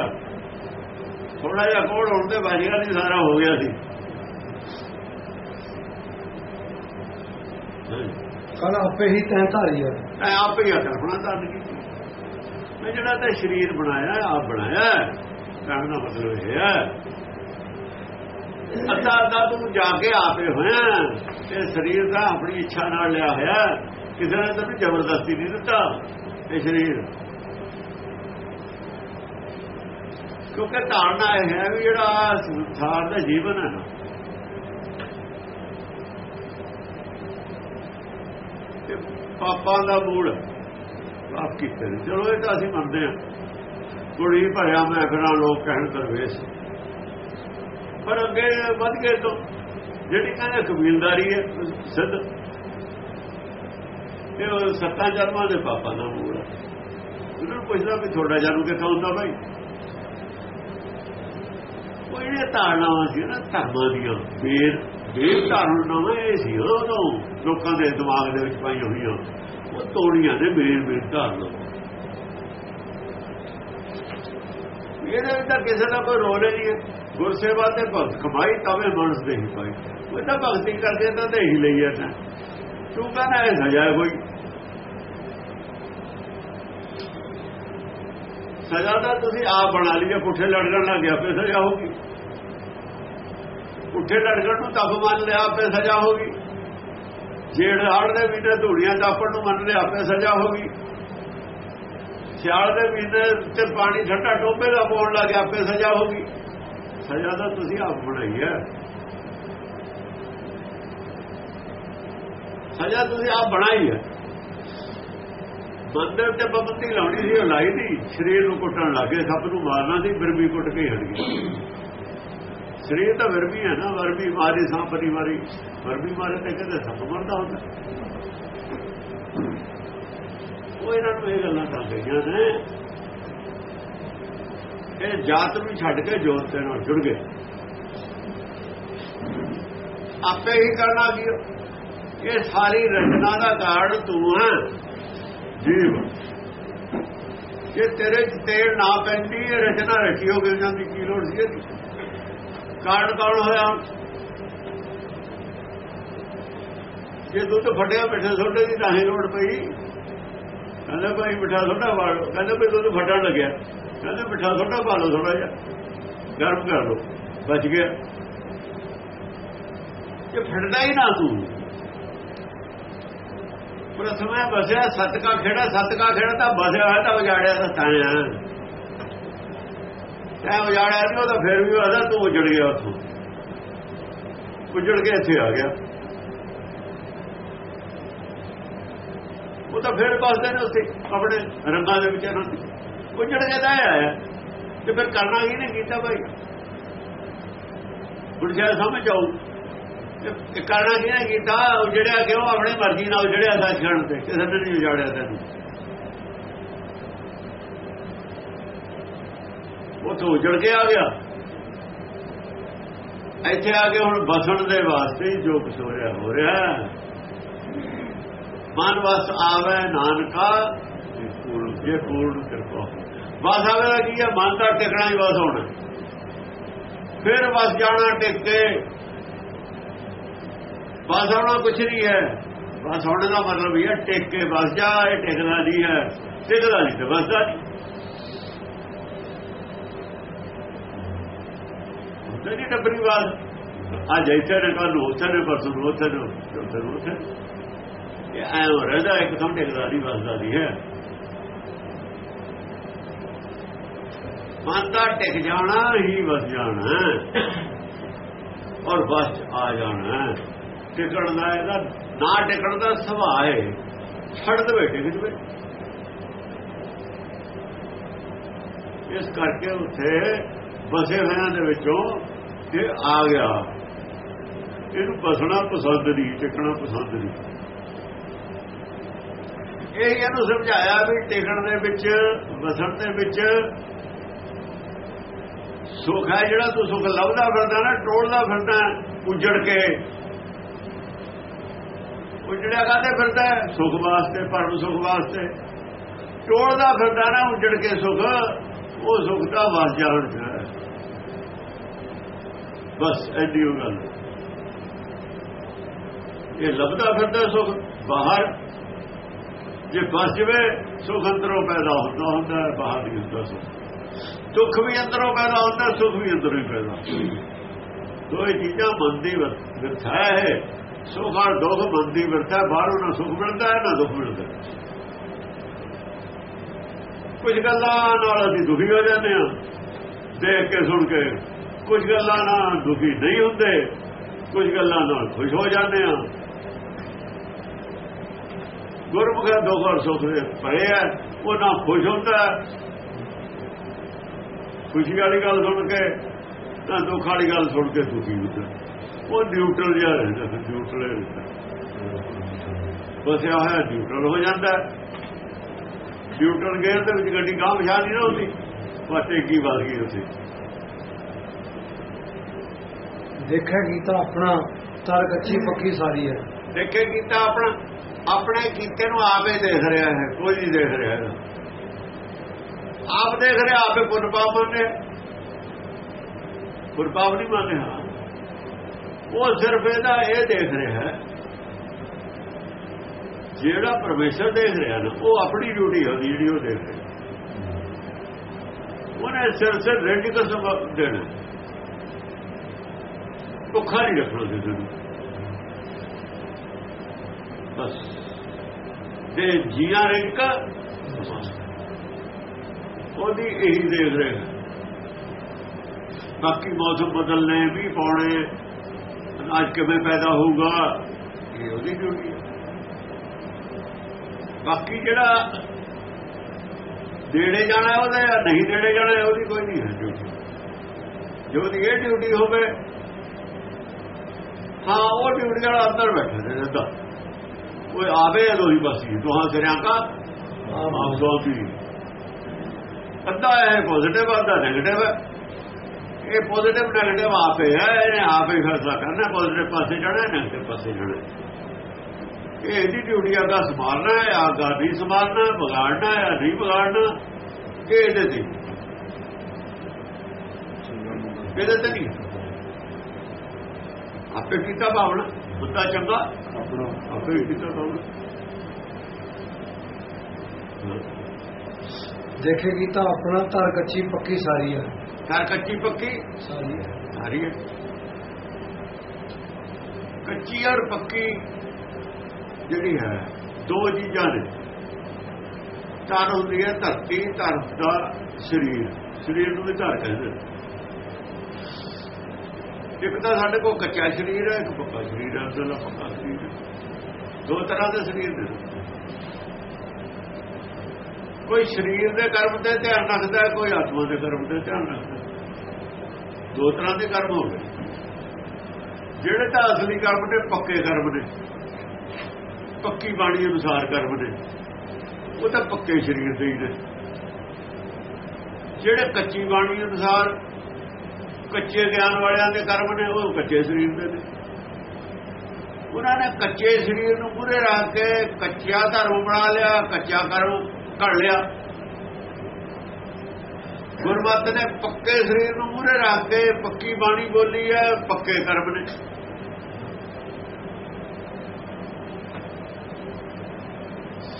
ਥੋੜਾ ਜਿਹਾ ਕੋੜ ਹੋਣ ਤੇ ਬਚ ਗਿਆ ਨਹੀਂ ਸਾਰਾ ਹੋ ਗਿਆ ਸੀ। ਕਲ ਆਪੇ ਹੀ ਤੈਂ ਧਾਰੀ ਹੈ ਐ ਆਪੇ ਹੀ ਕਲਪਨਾ ਤਾਂ ਕੀਤੀ ਮੈਂ ਜਿਹੜਾ ਤਾਂ ਸਰੀਰ ਬਣਾਇਆ ਆਪ ਬਣਾਇਆ ਕਹਿਣ ਦਾ ਮਤਲਬ ਇਹ ਹੈ। ਅੱਧਾ ਅੱਧਾ ਤੂੰ ਜਾ ਕੇ ਆਪੇ ਹੋਇਆ ਤੇ ਸਰੀਰ ਦਾ ਆਪਣੀ ਇੱਛਾ ਨਾਲ ਲਿਆ ਹੋਇਆ ਕਿਸੇ ਨੇ ਤੈਨੂੰ ਜ਼ਬਰਦਸਤੀ ਨਹੀਂ ਦਿੱਤਾ ਇਹ ਸਰੀਰ। ਕਿਉਂਕਿ ਧਾਰਨਾ ਇਹ ਹੈ ਵੀ ਜਿਹੜਾ ਸੰਸਾਰ ਦਾ ਜੀਵਨ ਹੈ ਨਾ। ਇਹ ਪਾਪਾਂ ਦਾ ਮੂਲ ਪਾਪ ਕੀਤੇ ਨੇ। ਚਲੋ ਇਹ ਤਾਂ ਅਸੀਂ ਮੰਨਦੇ ਹਾਂ। ਕੁੜੀ ਭਰਿਆ ਮੈਂ ਫਿਰਾਂ, ਲੋਕ ਕਹਿਣ ਦਰਵੇਸ਼। ਪਰ ਅੱਗੇ ਵੱਧ ਗਏ ਤੋਂ ਜਿਹੜੀ ਕਹਿੰਦੇ ਕਬੀਲਦਾਰੀ ਹੈ, ਸਿੱਧ ਇਹ ਉਹ ਸੱਤਾਂ ਜਨਮਾਂ ਦੇ ਪਾਪਾਂ ਦਾ ਮੂਲ ਹੈ। ਉਹਨਾਂ ਨੂੰ ਪੁੱਛਦਾ ਵੀ ਤੁਹਾਡਾ ਜਨਮ ਕਿੱਥੋਂ ਹੁੰਦਾ ਭਾਈ ਉਹ ਇਹ ਧਾਰਨਾਵਾਂ ਸੀ ਨਾ, ਧਰਮਾਂ ਦੀਆਂ। ਬੇਰ ਬੇਰ ਧਾਰਨਾਵਾਂ ਇਹ ਸੀ ਉਦੋਂ, ਲੋਕਾਂ ਦੇ ਦਿਮਾਗ ਦੇ ਵਿੱਚ ਪਾਈਆਂ ਹੋਈਆਂ। ਉਹ ਤੋੜੀਆਂ ਨੇ ਮੇਰ ਬੇਰ ਧਾਰਨਾ ਇਹਦੇ ਤਾਂ ਕਿਸੇ ਦਾ ਕੋਈ ਰੋਲ ਹੀ ਨਹੀਂ ਹੈ। ਗੁਰਸੇਵਾ ਤੇ ਭਗਤ, ਕਮਾਈ ਤਵੇ ਮਨਸ ਦੇ ਹੀ ਪਾਈ। ਉਹ ਤਾਂ ਭਗਤੀ ਕਰਦੇ ਤਾਂ ਤੇ ਹੀ ਲਈ ਜਾਂਦਾ ਤੂੰ ਕਹਿੰਦਾ ਇਹ ਸਜ਼ਾ ਹੈ ਕੋਈ? ਸਜ਼ਾ ਤਾਂ ਤੁਸੀਂ ਆਪ ਬਣਾ ਲਈ ਜੇ ਪੁੱਠੇ ਲੜਕਣ ਲੱਗ ਗਿਆ ਫੇ ਸਜ਼ਾ ਹੋਗੀ ਪੁੱਠੇ ਲੜਕਣ ਨੂੰ ਤਪ ਮੰਨ ਲਿਆ ਆਪੇ ਸਜ਼ਾ ਹੋਗੀ ਜੇੜ ਹਾੜ ਦੇ ਮਹੀਨੇ ਧੂੜੀਆਂ ਦਾਪਣ ਨੂੰ ਮੰਨ ਲਿਆ ਆਪੇ ਸਜ਼ਾ ਹੋਗੀ ਸਿਆਲ ਦੇ ਮਹੀਨੇ ਤੇ ਪਾਣੀ ਠੰਡਾ ਟੋਬੇ ਦਾ ਪਾਉਣ ਲੱਗ ਗਿਆ ਆਪੇ ਸਜ਼ਾ ਹੋਗੀ ਸਜ਼ਾ ਤਾਂ ਤੁਸੀਂ ਆਪ ਬਣਾਈ ਹੈ। ਸਜ਼ਾ ਤੁਸੀਂ ਆਪ ਬਣਾਈ ਹੈ। ਮੰਦਰ ਤੇ ਪਾਬੰਦੀ ਲਾਉਣੀ ਸੀ, ਉਹ ਲਾਈ ਦੀ ਸਰੀਰ ਨੂੰ ਕੁੱਟਣ ਲੱਗੇ ਸਭ ਨੂੰ ਮਾਰਨਾ ਸੀ ਫਿਰ ਕੁੱਟ ਕੇ ਹਟ ਗਈ ਸਰੀਰ ਤਾਂ ਵਰਮੀ ਹੈ ਨਾ, ਵਰਮੀ ਮਾਰੀ ਸਾਂਪਰੀ ਮਾਰੀ। ਵਰਮੀ ਮਾਰੇ ਤੇ ਕਹਿੰਦੇ ਸੱਪ ਮਰਦਾ ਹੁੰਦਾ। ਉਹ ਇਹਨਾਂ ਨੂੰ ਇਹ ਗੱਲਾਂ ਤਾਂ ਗਈਆਂ ਨੇ ਇਹ ਜਾਤ ਨੂੰ ਛੱਡ ਕੇ ਜੋਤ ਦੇ ਨਾਲ ਜੁੜ ਗਏ। ਆਪੇ ਹੀ ਕਰਨਾ ਕੀ ਇਹ ਸਾਰੀ ਰਚਨਾ ਦਾ ਕਾਰਨ ਤੂੰ ਹੈ ਜੀਵ। ਜੇ ਤੇਰੇ ਚ ਤੇਲ ਨਾ ਪੈਂਦੀ, ਇਹ ਰਚਨਾ ਰਚੀ ਹੋ ਗਈ ਜਾਂਦੀ ਕੀ ਲੋੜ ਸੀ ਇਹਦੀ? ਕਾਰਨ ਕੌਣ ਹੋਇਆ? ਜੇ ਦੁੱਧ ਫਟਿਆ ਮਿੱਠੇ ਸੋਡੇ ਦੀ ਤਾਂ ਹੀ ਲੋੜ ਪਈ। ਕਹਿੰਦਾ ਭਾਈ ਮਿੱਠਾ ਸੋਡਾ ਵਾਲੋ। ਕਹਿੰਦਾ ਵੀ ਦੁੱਧ ਫਟਣ ਲੱਗਿਆ। ਕਹਿੰਦਾ ਮਿੱਠਾ ਸੋਡਾ ਪਾ ਲਓ ਥੋੜਾ ਜਿਹਾ। ਗਰਮ ਕਰ ਲਓ। ਬਚ ਗਿਆ। ਇਹ ਫਟਦਾ ਹੀ ਨਾ ਤੂੰ। ਪ੍ਰਥਮੇ ਬਸਿਆ ਸਤ ਖੇੜਾ, ਸਤਕਾ ਖੇੜਾ ਤਾਂ ਬਸਿਆ ਹੋਇਆ ਤਾਂ ਉਜਾੜਿਆ ਤਾਂ ਤਾਇਆ ਤੈਂ ਉਜਾੜਿਆ ਨਹੀਂ ਉਹ ਤਾਂ ਫਿਰ ਵੀ ਆਦਾ ਤੂੰ ਉਜੜ ਗਿਆ ਉੱਥੋਂ। ਉਜੜ ਕੇ ਇੱਥੇ ਆ ਗਿਆ। ਉਹ ਤਾਂ ਫਿਰ ਬਸਦੇ ਨੇ ਉੱਥੇ ਆਪਣੇ ਰੰਗਾਂ ਦੇ ਵਿੱਚ ਇਹਨਾਂ ਉਜੜ ਕੇ ਤਾਂ ਆਇਆ। ਤੇ ਫਿਰ ਕਰਨਾ ਕੀ ਨਹੀਂ ਕੀਤਾ ਭਾਈ? ਹੁਣ ਜੇ ਸਮਝ ਆਉ ਇਹ ਕਰਨਾ ਕੀ ਉਹ ਕੀਤਾ ਉਜੜਿਆ ਕਿਉਂ ਆਪਣੀ ਮਰਜ਼ੀ ਨਾਲ ਉਜੜਿਆ ਸੱਚ ਛੱਡ ਤੇ ਕਿਸੇ ਨੇ ਨਹੀਂ ਉਜਾੜਿਆ ਤੈਨੂੰ ਉਹ ਤੋਂ ਉਜੜ ਕੇ ਆ ਗਿਆ। ਇੱਥੇ ਆ ਕੇ ਹੁਣ ਬਸਣ ਦੇ ਵਾਸਤੇ ਜੋ ਕੁਛ ਹੋ ਰਿਹਾ ਹੋ। ਰਿਹਾ ਮਨ ਵਸ ਆਵੇ ਨਾਨਕਾ ਇਹ ਪੂਰਨ ਕਿਰਪਾ ਵਸ ਆਵੇ ਕੀ ਹੈ ਮਨ ਦਾ ਟਿਕਣਾ ਹੀ ਵਸ ਹੋਣਾ। ਫਿਰ ਵਸ ਜਾਣਾ ਟਿਕ ਕੇ ਬਸ ਆਉਣਾ ਕੁਛ ਨਹੀਂ ਹੈ। ਬਸ ਆਉਣ ਦਾ ਮਤਲਬ ਇਹ ਹੈ ਟਿਕ ਕੇ ਵਸ ਜਾ, ਇਹ ਟਿਕਦਾ ਨਹੀਂ ਹੈ ਟਿਕਦਾ ਨਹੀਂ ਤੇ ਵਸਦਾ ਨਹੀਂ। ਉਹਦੇ ਨਹੀਂ ਟੱਬਰੀ ਬਾਤ। ਅੱਜ ਇੱਥੇ ਨੇ ਕੱਲ ਉੱਥੇ ਨੇ, ਪਰਸੋਂ ਉੱਥੇ ਨੇ ਉੱਥੇ ਨੂੰ ਉੱਥੇ ਇਹ ਐਂ ਹੋ ਰਹਿੰਦਾ ਇੱਕ ਦਮ ਟਿਕਦਾ ਨਹੀਂ ਵਸਦਾ ਨਹੀਂ ਹੈ। ਮਨ ਦਾ ਟਿਕ ਜਾਣਾ, ਹੀ ਬਸ ਜਾਣਾ। ਔਰ ਬਸ ਆ ਜਾਣਾ। ਟਿਕਣ ਦਾ ਇਹਦਾ ਨਾ ਟਿਕਣ ਦਾ ਸੁਭਾਅ ਹੈ। ਛੱਡ ਦੇਵੇ ਟਿਕ ਜਵੇ ਇਸ ਕਰਕੇ ਉੱਥੇ ਬਸੇ ਹੋਇਆਂ ਦੇ ਵਿੱਚੋਂ ਇਹ ਆ ਗਿਆ। ਇਹਨੂੰ ਬਸਣਾ ਪਸੰਦ ਨਹੀਂ, ਟਿਕਣਾ ਪਸੰਦ ਨਹੀਂ। ਇਹ ਇਹਨੂੰ ਸਮਝਾਇਆ ਵੀ ਟਿਕਣ ਦੇ ਵਿੱਚ ਵਸਣ ਦੇ ਵਿੱਚ ਸੁਖ ਹੈ ਜਿਹੜਾ ਤੂੰ ਸੁਖ ਲੱਭਦਾ ਫਿਰਦਾ ਨਾ ਟੋੜਦਾ ਫਿਰਦਾ, ਉਜੜ ਕੇ। ਉਜੜਿਆ ਕਾਤੇ ਫਿਰਦਾ ਹੈ? ਸੁਖ ਵਾਸਤੇ, ਪਰਮ ਸੁਖ ਵਾਸਤੇ। ਟੋਲਦਾ ਫਿਰਦਾ ਨਾ, ਉਜੜ ਕੇ ਸੁਖ। ਉਹ ਸੁਖ ਦਾ ਵਸ ਜਾਣ ਹੈ। ਬਸ ਐਡੀ ਉਹ ਗੱਲ। ਇਹ ਲੱਭਦਾ ਫਿਰਦਾ ਸੁਖ ਬਾਹਰ। ਜੇ ਬਸ ਜਵੇ, ਸੁਖ ਅੰਦਰੋਂ ਪੈਦਾ ਹੁੰਦਾ ਹੁੰਦਾ ਬਾਹਰ ਨਹੀਂ ਹੁੰਦਾ ਸੁਖ। ਦੁੱਖ ਵੀ ਅੰਦਰੋਂ ਪੈਦਾ ਹੁੰਦਾ, ਸੁਖ ਵੀ ਅੰਦਰੋਂ ਹੀ ਪੈਦਾ ਦੋਏ ਚੀਜ਼ਾਂ ਮਨ ਦੀ ਵਿਰਥਾ ਹੈ। ਸੁਖ ਔਰ ਦੁੱਖ ਮਨ ਮਿਲਦਾ, ਬਾਹਰੋਂ ਨਾ ਸੁਖ ਮਿਲਦਾ ਹੈ ਨਾ ਦੁੱਖ ਮਿਲਦਾ। ਹੈ। ਕੁਝ ਗੱਲਾਂ ਨਾਲ ਅਸੀਂ ਦੁਖੀ ਹੋ ਜਾਂਦੇ ਹਾਂ। ਦੇਖ ਕੇ, ਸੁਣ ਕੇ ਕੁਝ ਗੱਲਾਂ ਨਾਲ ਦੁਖੀ ਨਹੀਂ ਹੁੰਦੇ, ਕੁਝ ਗੱਲਾਂ ਨਾਲ ਖੁਸ਼ ਹੋ ਜਾਂਦੇ ਹਾਂ। ਗੁਰਮੁਖ ਦੁੱਖ ਔਰ ਸੁਖ ਦੇ ਪਰੇ ਹੈ ਉਹ ਨਾ ਖੁਸ਼ ਹੁੰਦਾ। ਖੁਸ਼ੀ ਵਾਲੀ ਗੱਲ ਸੁਣ ਕੇ ਨਾ ਦੁੱਖ ਵਾਲੀ ਗੱਲ ਸੁਣ ਕੇ ਦੁਖੀ ਹੁੰਦਾ। ਉਹ ਨਿਊਟਰਲ ਜਿਹਾ ਰਹਿੰਦਾ ਨਿਊਟਰਲ ਬਸ ਇਹ ਹੋਇਆ ਨਿਊਟਰਲ ਹੋ ਜਾਂਦਾ। ਨਿਊਟਰਲ ਗੇਅਰ ਦੇ ਵਿੱਚ ਗੱਡੀ ਗਾਂਹ ਵਿਛਾ ਨਹੀਂ ਨਾ ਹੁੰਦੀ ਵਾਟੇ ਕੀ ਵੱਲ ਗਈ ਉੱਥੇ। ਦੇਖਿਆ ਕੀਤਾ ਆਪਣਾ ਤਰ ਕੱਚੀ ਪੱਕੀ ਸਾਰੀ ਹੈ। ਦੇਖੇ ਕੀਤਾ ਆਪਣਾ ਆਪਣੇ ਕੀਤੇ ਨੂੰ ਆਪੇ ਦੇਖ ਰਿਹਾ ਹੈ ਕੋਈ ਨਹੀਂ ਦੇਖ ਰਿਹਾ ਆਪ ਦੇਖ ਰਿਹਾ ਆਪੇ ਪੁੰਨ ਪਾਪ ਮੰਨ। ਰਿਹਾ ਪੁੰਨ ਪਾਪ ਨਹੀਂ ਮੰਨ ਰਿਹਾ ਉਹ ਸਿਰਫ ਇਹਦਾ ਇਹ ਦੇਖ ਰਿਹਾ ਹੈ। ਜਿਹੜਾ ਪਰਮੇਸ਼ਰ ਦੇਖ ਰਿਹਾ ਨਾ, ਉਹ ਆਪਣੀ ਡਿਊਟੀ ਹੁੰਦੀ ਜਿਹੜੀ ਉਹ ਦੇਖ ਰਿਹਾ। ਉਹਨੇ ਸਿਰ ਸਿਰ ਰੈਡੀ ਕਰ ਦੇਣਾ। ਭੁੱਖਾ ਨਹੀਂ ਰੱਖਣਾ ਸੀ ਤੁਹਾਨੂੰ ਬਸ। ਤੇ ਜੀਆਂ ਰਿੰਕ ਉਹਦੀ ਇਹੀ ਦੇਖ ਰਹੇ। ਬਾਕੀ ਮੌਸਮ ਬਦਲਨੇ ਵੀ ਪਾਉਣੇ ਅਨਾਜ ਕਿਵੇਂ ਪੈਦਾ ਹੋਊਗਾ? ਇਹ ਉਹਦੀ ਡਿਊਟੀ ਹੈ ਬਾਕੀ ਜਿਹੜਾ ਦੇੜੇ ਜਾਣਾ ਉਹਦਾ ਜਾਂ ਨਹੀਂ ਦੇੜੇ ਜਾਣਾ ਉਹਦੀ ਕੋਈ ਨਹੀਂ ਹੈ ਡਿਊਟੀ ਜੋ ਦੀ ਇਹ ਡਿਊਟੀ ਹੋਵੇ ਹਾਂ ਉਹ ਡਿਊਟੀ ਵਾਲਾ ਅੰਦਰ ਬੈਠਾ ਰਹਿੰਦਾ ਕੋਈ ਆਵੇ ਦੋਹੀ ਪਾਸੀ ਦੋਹਾਂ ਸਿਰਿਆਂ ਕਾ ਆਪ ਦੋਹੀ ਅੱਧਾ ਹੈ ਪੋਜ਼ਿਟਿਵ ਅੱਧਾ 네ਗੇਟਿਵ ਹੈ ਇਹ ਪੋਜ਼ਿਟਿਵ 네ਗੇਟਿਵ ਆਪੇ ਹੈ ਇਹਨੇ ਆਪੇ ਫੈਸਲਾ ਕਰਨਾ ਪੋਜ਼ਿਟਿਵ ਪਾਸੇ ਜਾਣਾ 네ਗੇਟਿਵ ਪਾਸੇ ਜਾਣਾ ਇਹ ਇਹਦੀ ਡਿਊਟੀ ਆਗਾ ਸੰਭਾਲਣਾ ਹੈ ਆਗਾ ਨਹੀਂ ਸੰਭਾਲਣਾ ਵਿਗਾੜਨਾ ਹੈ ਨਹੀਂ ਵਿਗਾੜਨਾ ਇਹ ਇਹਦੇ ਤੇ ਇਹਦੇ ਤੇ ਨਹੀਂ। ਆਪੇ ਕੀਤਾ ਭਾਵਨਾ ਬੁੱਧਾ ਚੰਗਾ ਆਪਣਾ। ਆਪੇ ਕੀਤਾ ਭਾਵਨਾ। ਦੇਖੇ ਕੀਤਾ ਆਪਣਾ ਤਰ ਕੱਚੀ ਪੱਕੀ ਸਾਰੀ ਹੈ ਘਰ ਕੱਚੀ ਪੱਕੀ? ਸਾਰੀ। ਹੈ। ਕੱਚੀ ਔਰ ਪੱਕੀ ਜਿਹੜੀ ਹੈ ਦੋ ਚੀਜ਼ਾਂ ਨੇ। ਤਨ ਹੁੰਦੀ ਹੈ ਧਰਤੀ ਧਰ ਦਾ ਸਰੀਰ। ਸਰੀਰ ਨੂੰ ਵੀ ਧਰ ਕਹਿੰਦੇ। ਇੱਕ ਤਾਂ ਸਾਡੇ ਕੋਲ ਕੱਚਾ ਸਰੀਰ ਹੈ ਇੱਕ ਪੱਕਾ ਸਰੀਰ ਹੈ ਅਸਲ ਪੱਕਾ ਸਰੀਰ ਹੈ। ਦੋ ਤਰ੍ਹਾਂ ਦੇ ਸਰੀਰ ਨੇ। ਕੋਈ ਸਰੀਰ ਦੇ ਕਰਮ ਤੇ ਧਿਆਨ ਰੱਖਦਾ ਕੋਈ ਆਤਮਾ ਦੇ ਕਰਮ ਤੇ ਧਿਆਨ ਰੱਖਦਾ। ਦੋ ਤਰ੍ਹਾਂ ਦੇ ਕਰਮ ਹੋ ਗਏ। ਜਿਹੜੇ ਤਾਂ ਅਸਲੀ ਕਰਮ ਨੇ, ਪੱਕੇ ਕਰਮ ਨੇ। ਪੱਕੀ ਬਾਣੀ ਅਨੁਸਾਰ ਕਰਮ ਨੇ। ਉਹ ਤਾਂ ਪੱਕੇ ਸਰੀਰ ਦੇ ਹੀ ਨੇ। ਜਿਹੜੇ ਕੱਚੀ ਬਾਣੀ ਅਨੁਸਾਰ ਕੱਚੇ ਗਿਆਨ ਵਾਲਿਆਂ ਦੇ ਕਰਮ ਨੇ, ਉਹ ਕੱਚੇ ਸਰੀਰ ਦੇ ਨੇ। ਉਹਨਾਂ ਨੇ ਕੱਚੇ ਸਰੀਰ ਨੂੰ ਪੂਰੇ ਰੱਖ ਕੇ ਕੱਚਾ ਧਰਮ ਬਣਾ ਲਿਆ, ਕੱਚਾ ਕਰਮ ਘੜ ਲਿਆ। ਗੁਰਮਤ ਨੇ ਪੱਕੇ ਸਰੀਰ ਨੂੰ ਪੂਰੇ ਰੱਖ ਕੇ ਪੱਕੀ ਬਾਣੀ ਬੋਲੀ ਹੈ, ਪੱਕੇ ਕਰਮ ਨੇ।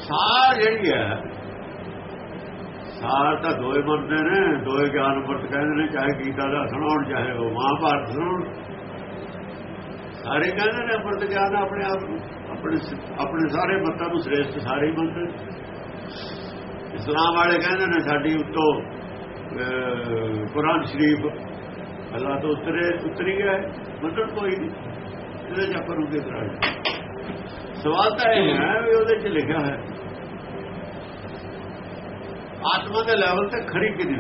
ਸਾਰ ਜਿਹੜੀ ਹੈ, ਸਾਰ ਤਾਂ ਦੋਏ ਮੰਨਦੇ ਨੇ, ਦੋਏ ਗਿਆਨ ਅੰਮ੍ਰਿਤ ਕਹਿੰਦੇ ਨੇ, ਚਾਹੇ ਗੀਤਾ ਦਾ ਸੁਣਾਉਣ, ਚਾਹੇ ਉਹ ਮਹਾਭਾਰਤ ਸੁਣਾਉਣ। ਸਾਰੇ ਕਹਿੰਦੇ ਨੇ ਅੰਮ੍ਰਿਤ ਗਿਆਨ ਆਪਣੇ ਆਪ ਨੂੰ, ਆਪਣੇ ਆਪਣੇ ਸਾਰੇ ਮਤਾਂ ਨੂੰ ਸ੍ਰੇਸ਼ਟ ਸਾਰੇ ਹੀ ਮੰਨਦੇ ਇਸਲਾਮ ਵਾਲੇ ਕਹਿੰਦੇ ਨੇ ਸਾਡੀ ਉੱਤੋਂ ਕੁਰਾਨ ਸ਼ਰੀਫ। ਅੱਲਾ ਤੋਂ ਉਤਰੇ, ਉਤਰੀ ਹੈ। ਮਤਲਬ ਕੋਈ ਨਹੀਂ। ਇਹਦੇ ਜਫਰ ਉਹਦੇ ਦਰਾਜ ਸਵਾਲ ਤਾਂ ਇਹ ਹੈ ਵੀ ਉਹਦੇ 'ਚ ਲਿਖਿਆ ਹੈ। ਆਤਮਾ ਦੇ ਲੈਵਲ ਤੇ ਖੜੀ ਕਿਹਦੀ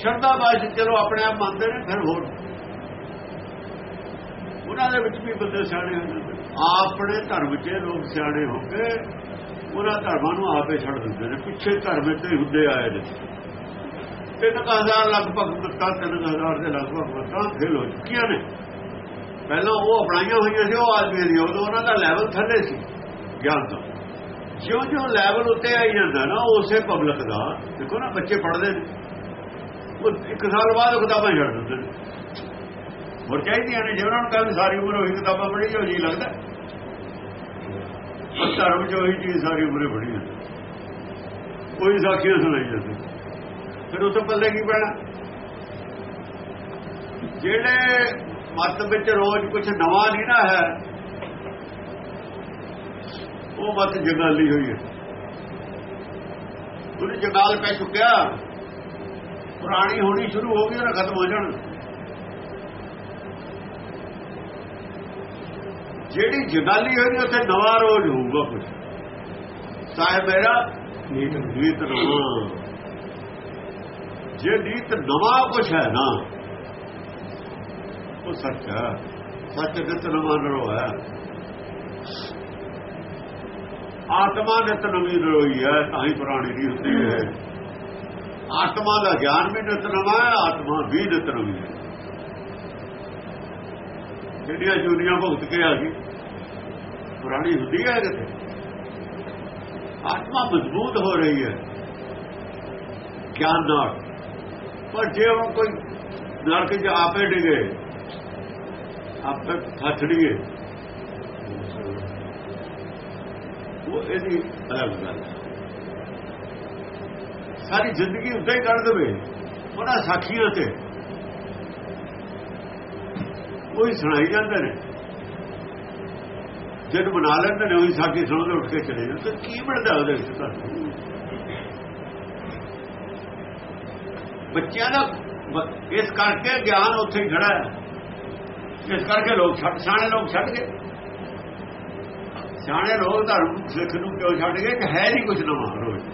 ਸ਼ਰਧਾ ਬਾਸ਼ ਚਲੋ ਆਪਣੇ ਆਪ ਮੰਨਦੇ ਨੇ, ਫਿਰ ਹੋਰ। ਉਹਨਾਂ ਦੇ ਵਿੱਚ ਵੀ ਬੰਦੇ ਸਿਆਣੇ ਹੁੰਦੇ ਆਪਣੇ ਧਰਮ 'ਚ ਲੋਕ ਸਿਆਣੇ ਹੋ ਕੇ ਉਹਨਾਂ ਧਰਮਾਂ ਨੂੰ ਆਪੇ ਛੱਡ ਦਿੰਦੇ ਨੇ, ਪਿੱਛੇ ਧਰਮ ਤੇ ਹੁੰਦੇ ਆਏ ਨੇ। ਤਿੰਨ ਕੁ ਹਜ਼ਾਰ ਲਗਭਗ ਮੱਤਾਂ, ਤਿੰਨ ਕੁ ਹਜ਼ਾਰ ਦੇ ਲਗਭਗ ਮੱਤਾਂ ਫੇਲ ਹੋ ਚੁੱਕੀਆਂ ਨੇ। ਪਹਿਲਾਂ ਉਹ ਅਪਣਾਈਆਂ ਹੋਈਆਂ ਸੀ, ਉਹ ਆਦਮੀ ਦੀ ਉਦੋਂ ਉਹਨਾਂ ਦਾ ਲੈਵਲ ਥੱਲੇ ਸੀ, ਗਿਆਨ ਦਾ ਜਿਉਂ ਜਿਉਂ ਲੈਵਲ ਉੱਤੇ ਆਈ ਜਾਂਦਾ ਨਾ, ਉਸੇ ਪਬਲਿਕ ਦਾ, ਦੇਖੋ ਨਾ, ਬੱਚੇ ਪੜ੍ਹਦੇ ਨੇ। ਉਹ ਇੱਕ ਸਾਲ ਬਾਅਦ ਉਹ ਕਿਤਾਬਾਂ ਛੱਡ ਦਿੰਦੇ ਨੇ। ਹੋਰ ਚਾਹੀਦੀਆਂ ਨੇ ਜੇ ਉਹਨਾਂ ਨੂੰ ਕਹਿੰਦੇ ਸਾਰੀ ਉਮਰ ਉਹੀ ਕਿਤਾਬਾਂ ਪੜ੍ਹੀ ਜੋ ਜੀ ਲੱਗਦਾ। ਧਰਮ ਚ ਉਹੀ ਚੀਜ਼ ਸਾਰੀ ਉਮਰੇ ਬਣੀ ਹੈ ਕੋਈ ਸਾਖੀਆਂ ਸੁਣਾਈ ਜਾਂਦੀ। ਫਿਰ ਉਹ ਤੋਂ ਪੱਲੇ ਕੀ ਪੈਣਾ? ਜਿਹੜੇ ਮਤ ਵਿੱਚ ਰੋਜ਼ ਕੁਝ ਨਵਾਂ ਨਹੀਂ ਨਾ ਹੈ, ਉਹ ਮਤ ਜਗਾਲੀ ਹੋਈ ਹੈ। ਉਹਨੇ ਜਗਾਲ ਪੈ ਚੁੱਕਿਆ। ਪੁਰਾਣੀ ਹੋਣੀ ਸ਼ੁਰੂ ਹੋ ਗਈ ਉਹਨੇ ਖਤਮ ਹੋ ਜਾਣ। ਜਿਹੜੀ ਜਗਾਲੀ ਹੋਈ ਉੱਥੇ ਨਵਾਂ ਰੋਜ਼ ਹੋਊਗਾ ਕੁਝ ਸਾਹਿਬ ਮੇਰਾ ਨੀਤ ਨੀਤ ਨਵਾਂ ਜੇ ਨੀਤ ਨਵਾਂ ਕੁਝ ਹੈ ਨਾ ਉਹ ਸੱਚ ਹੈ। ਸੱਚ ਨਿਤ ਨਵਾਂ ਨਰੋ ਹੈ। ਆਤਮਾ ਨਿਤ ਨਵੀਂ ਨਰੋਈ ਹੈ ਤਾਂ ਹੀ ਪੁਰਾਣੀ ਨਹੀਂ ਹੁੰਦੀ ਹੈ। ਆਤਮਾ ਦਾ ਗਿਆਨ ਵੀ ਨਿਤ ਨਵਾਂ ਹੈ ਆਤਮਾ ਵੀ ਨਿਤ ਨਵੀਂ ਹੈ। ਜਿਹੜੀਆਂ ਜੁਨੀਆਂ ਭੁਗਤ ਕੇ ਆ ਗਈ, ਪੁਰਾਣੀ ਹੁੰਦੀ ਹੈ ਕਿਤੇ ਆਤਮਾ ਮਜ਼ਬੂਤ ਹੋ ਰਹੀ ਹੈ, ਗਿਆਨ ਨਾਲ। ਪਰ ਜੇ ਉਹ ਕੋਈ ਨਰਕ ਚ ਆਪੇ ਡਿਗੇ, ਆਪੇ ਫਸੜੀਏ ਉਹ ਇਹਦੀ ਅਲੱਗ ਗੱਲ ਸਾਰੀ ਜ਼ਿੰਦਗੀ ਉੱਤੇ ਹੀ ਕੱਢ ਦੇਵੇ ਉਹਨਾਂ ਸਾਖੀਆਂ ਤੇ ਕੋਈ ਸੁਣਾਈ ਜਾਂਦੇ ਨੇ। ਜਦ ਬਣਾ ਲੈਂਦੇ ਨੇ, ਉਹੀ ਸਾਖੀ ਸੁਣਦੇ ਉੱਠ ਕੇ ਚਲੇ ਜਾਂਦੇ ਕੀ ਬਣਦਾ ਉਹਦੇ ਵਿੱਚ ਤੁਹਾਨੂੰ? ਬੱਚਿਆਂ ਦਾ ਇਸ ਕਰਕੇ ਗਿਆਨ ਉੱਥੇ ਹੀ ਖੜਾ ਹੈ। ਇਸ ਕਰਕੇ ਲੋਕ ਛੱਡ, ਸਿਆਣੇ ਲੋਕ ਛੱਡ ਗਏ। ਸਿਆਣੇ ਲੋਕ ਧਰਮ, ਸਿੱਖ ਨੂੰ ਕਿਉਂ ਛੱਡ ਗਏ? ਕਿ ਹੈ ਨਹੀਂ ਕੁਝ ਨਵਾਂ ਰੋਜ਼।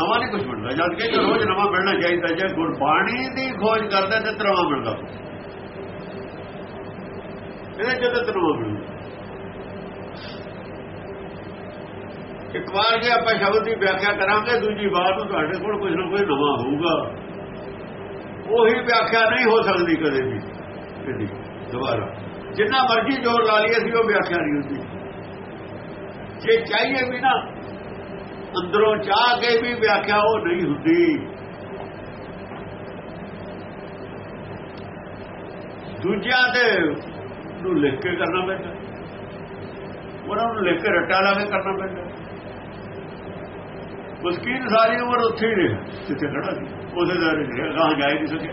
ਨਵਾਂ ਨਹੀਂ ਕੁਝ ਮਿਲਦਾ ਜਦ ਕਿ ਰੋਜ਼ ਨਵਾਂ ਮਿਲਣਾ ਚਾਹੀਦਾ ਜੇ ਗੁਰਬਾਣੀ ਦੀ ਖੋਜ ਕਰਦਾ, ਤੇ ਤਰਵਾ ਮਿਲਦਾ। ਇਹਦੇ ਜਦੋਂ ਤਰਵਾ ਮਿਲੂ ਇੱਕ ਵਾਰ ਜੇ ਆਪਾਂ ਸ਼ਬਦ ਦੀ ਵਿਆਖਿਆ ਕਰਾਂਗੇ, ਦੂਜੀ ਵਾਰ ਨੂੰ ਤੁਹਾਡੇ ਕੋਲ ਕੁਝ ਨਾ ਕੁਝ ਨਵਾਂ ਹੋਊਗਾ। ਉਹੀ ਵਿਆਖਿਆ ਨਹੀਂ ਹੋ ਸਕਦੀ ਕਦੇ ਵੀ। ਕਦੀ ਦੁਬਾਰਾ। ਜਿੰਨਾ ਮਰਜ਼ੀ ਜ਼ੋਰ ਲਾ ਲਈਏ ਸੀ ਉਹ ਵਿਆਖਿਆ ਨਹੀਂ ਹੁੰਦੀ। ਜੇ ਚਾਹੀਏ ਵੀ ਨਾ, ਅੰਦਰੋਂ ਚਾਹ ਕੇ ਵੀ ਵਿਆਖਿਆ ਉਹ ਨਹੀਂ ਹੁੰਦੀ। ਦੂਜਿਆਂ ਦੇ ਨੂੰ ਲਿਖ ਕੇ ਕਰਨਾ ਪੈਂਦਾ। ਉਹਨਾਂ ਨੂੰ ਲਿਖ ਕੇ ਰੱਟਾ ਲਾ ਕੇ ਕਰਨਾ ਪੈਂਦਾ। ਮੁਸਕੀਨ ਸਾਰੀ ਉਮਰ ਉੱਥੇ ਹੀ ਰਿਹਾ, ਜਿੱਥੇ ਖੜਾ ਸੀ। ਉਹਦੇ ਦਾ ਰਿਹਾ ਗਾਂ ਜਾ ਨਹੀਂ ਸਕਿਆ।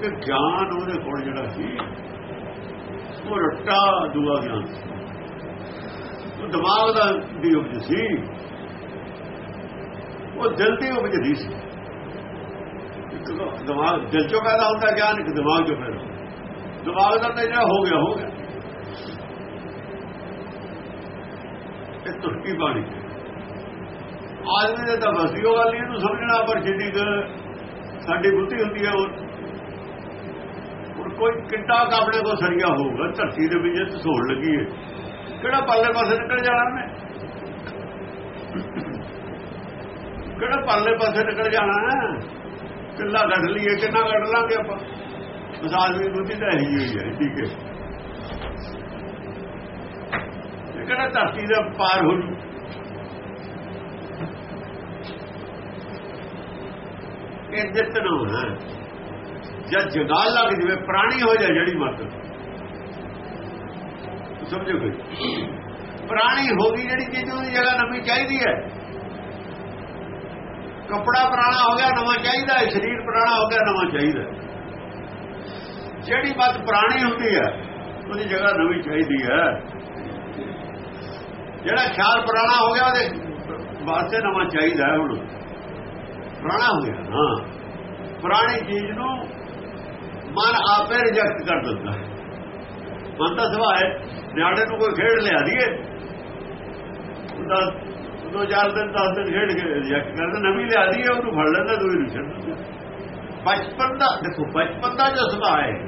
ਕਿ ਗਿਆਨ ਉਹਦੇ ਕੋਲ ਜਿਹੜਾ ਸੀ, ਉਹ ਰੱਟਾ ਦੂਆ ਗਿਆਨ ਸੀ। ਉਹ ਦਿਮਾਗ ਦਾ ਦੀ ਉਪਜ ਸੀ। ਉਹ ਦਿਲ ਦੀ ਉਪਜ ਨਹੀਂ ਸੀ। ਦਿਮਾਗ ਦਿਲ ਚੋਂ ਪੈਦਾ ਹੁੰਦਾ, ਗਿਆਨ ਇੱਕ ਦਿਮਾਗ ਚੋਂ ਪੈਦਾ ਦਿਮਾਗ ਦਾ ਤਾਂ ਜਿਹੜਾ ਹੋ ਗਿਆ ਹੋ ਗਿਆ। ਇਹ ਤੁਰਕੀ ਬਾਣੀ। ਆਦਮੀ ਦੇ ਤਾਂ ਬਸ ਉਹ ਗੱਲ ਨਹੀਂ, ਇਹਨੂੰ ਸਮਝਣਾ, ਪਰ ਜਿੰਨੀ ਸਾਡੀ ਬੁੱਧੀ ਹੁੰਦੀ ਹੈ ਉਹ ਕੋਈ ਕਿੱਡਾ ਕ ਆਪਣੇ ਕੋ ਸਰੀਆ ਹੋਊਗਾ, ਧਰਤੀ ਦੇ ਵਿੱਚ ਜੇ ਸੋੜ ਲੱਗੀ ਹੈ। ਕਿਹੜਾ ਪਰਲੇ ਪਾਸੇ ਨਿਕਲ ਜਾਣਾ ਨੇ ਕਿਹੜਾ ਪਰਲੇ ਪਾਸੇ ਨਿਕਲ ਜਾਣਾ ਹੈ? ਕਿੱਲਾ ਗੱਡ ਲਈਏ, ਕਿੰਨਾ ਗੱਡ ਲਾਂਗੇ ਆਪਾਂ? ਉਸ ਆਦਮੀ ਬੁੱਧੀ ਤਾਂ ਇਹੀ ਹੋਈ ਹੈ, ਠੀਕ ਹੈ। ਇਹ ਕਿਹੜਾ ਧਰਤੀ ਦਾ ਪਾਰ ਹੋ ਜੂ? ਇਹ ਜਿੱਤ ਨਾ ਹੋਣਾ। ਜਦ ਜਗਾਲ ਲੱਗ ਜਵੇ, ਪ੍ਰਾਣੀ ਹੋ ਜਾ ਜਿਹੜੀ ਮਤ ਸਮਝੋ ਕੋਈ? ਪ੍ਰਾਣੀ ਹੋ ਗਈ ਜਿਹੜੀ ਚੀਜ਼ ਉਹਦੀ ਜਗ੍ਹਾ ਨਵੀਂ ਚਾਹੀਦੀ ਹੈ। ਕਪੜਾ ਪੁਰਾਣਾ ਹੋ ਗਿਆ, ਨਵਾਂ ਚਾਹੀਦਾ ਹੈ। ਸਰੀਰ ਪੁਰਾਣਾ ਹੋ ਗਿਆ, ਨਵਾਂ ਚਾਹੀਦਾ ਜਿਹੜੀ ਮਤ ਪੁਰਾਣੀ ਹੁੰਦੀ ਹੈ, ਉਹਦੀ ਜਗ੍ਹਾ ਨਵੀਂ ਚਾਹੀਦੀ ਹੈ। ਜਿਹੜਾ ਖਿਆਲ ਪੁਰਾਣਾ ਹੋ ਗਿਆ, ਉਹਦੇ ਵਾਸਤੇ ਨਵਾਂ ਚਾਹੀਦਾ ਹੁਣ। ਪੁਰਾਣਾ ਹੋ ਗਿਆ, ਹਾਂ। ਪੁਰਾਣੀ ਚੀਜ਼ ਨੂੰ ਮਨ ਆਪੇ ਰਿਜੈਕਟ ਕਰ ਦਿੰਦਾ ਹੈ। ਮਨ ਦਾ ਸੁਭਾਅ ਹੈ, ਨਿਆਣੇ ਨੂੰ ਕੋਈ ਖੇਡ ਲਿਆ ਦੀਏ ਉਹਦਾ ਦੋ ਚਾਰ ਦਿਨ 10 ਦਿਨ ਖੇਡ ਕੇ ਰਿਜੈਕਟ ਕਰਦਾ ਨਵੀਂ ਲਿਆਦੀ ਹੈ ਉਹਨੂੰ ਫੜ ਲੈਂਦਾ, ਦੂਈ ਨੂੰ ਛੱਡ ਦਿੰਦਾ। ਬਚਪਨ ਦਾ, ਦੇਖੋ, ਬਚਪਨ ਦਾ ਜੋ ਸੁਭਾਅ ਹੈ,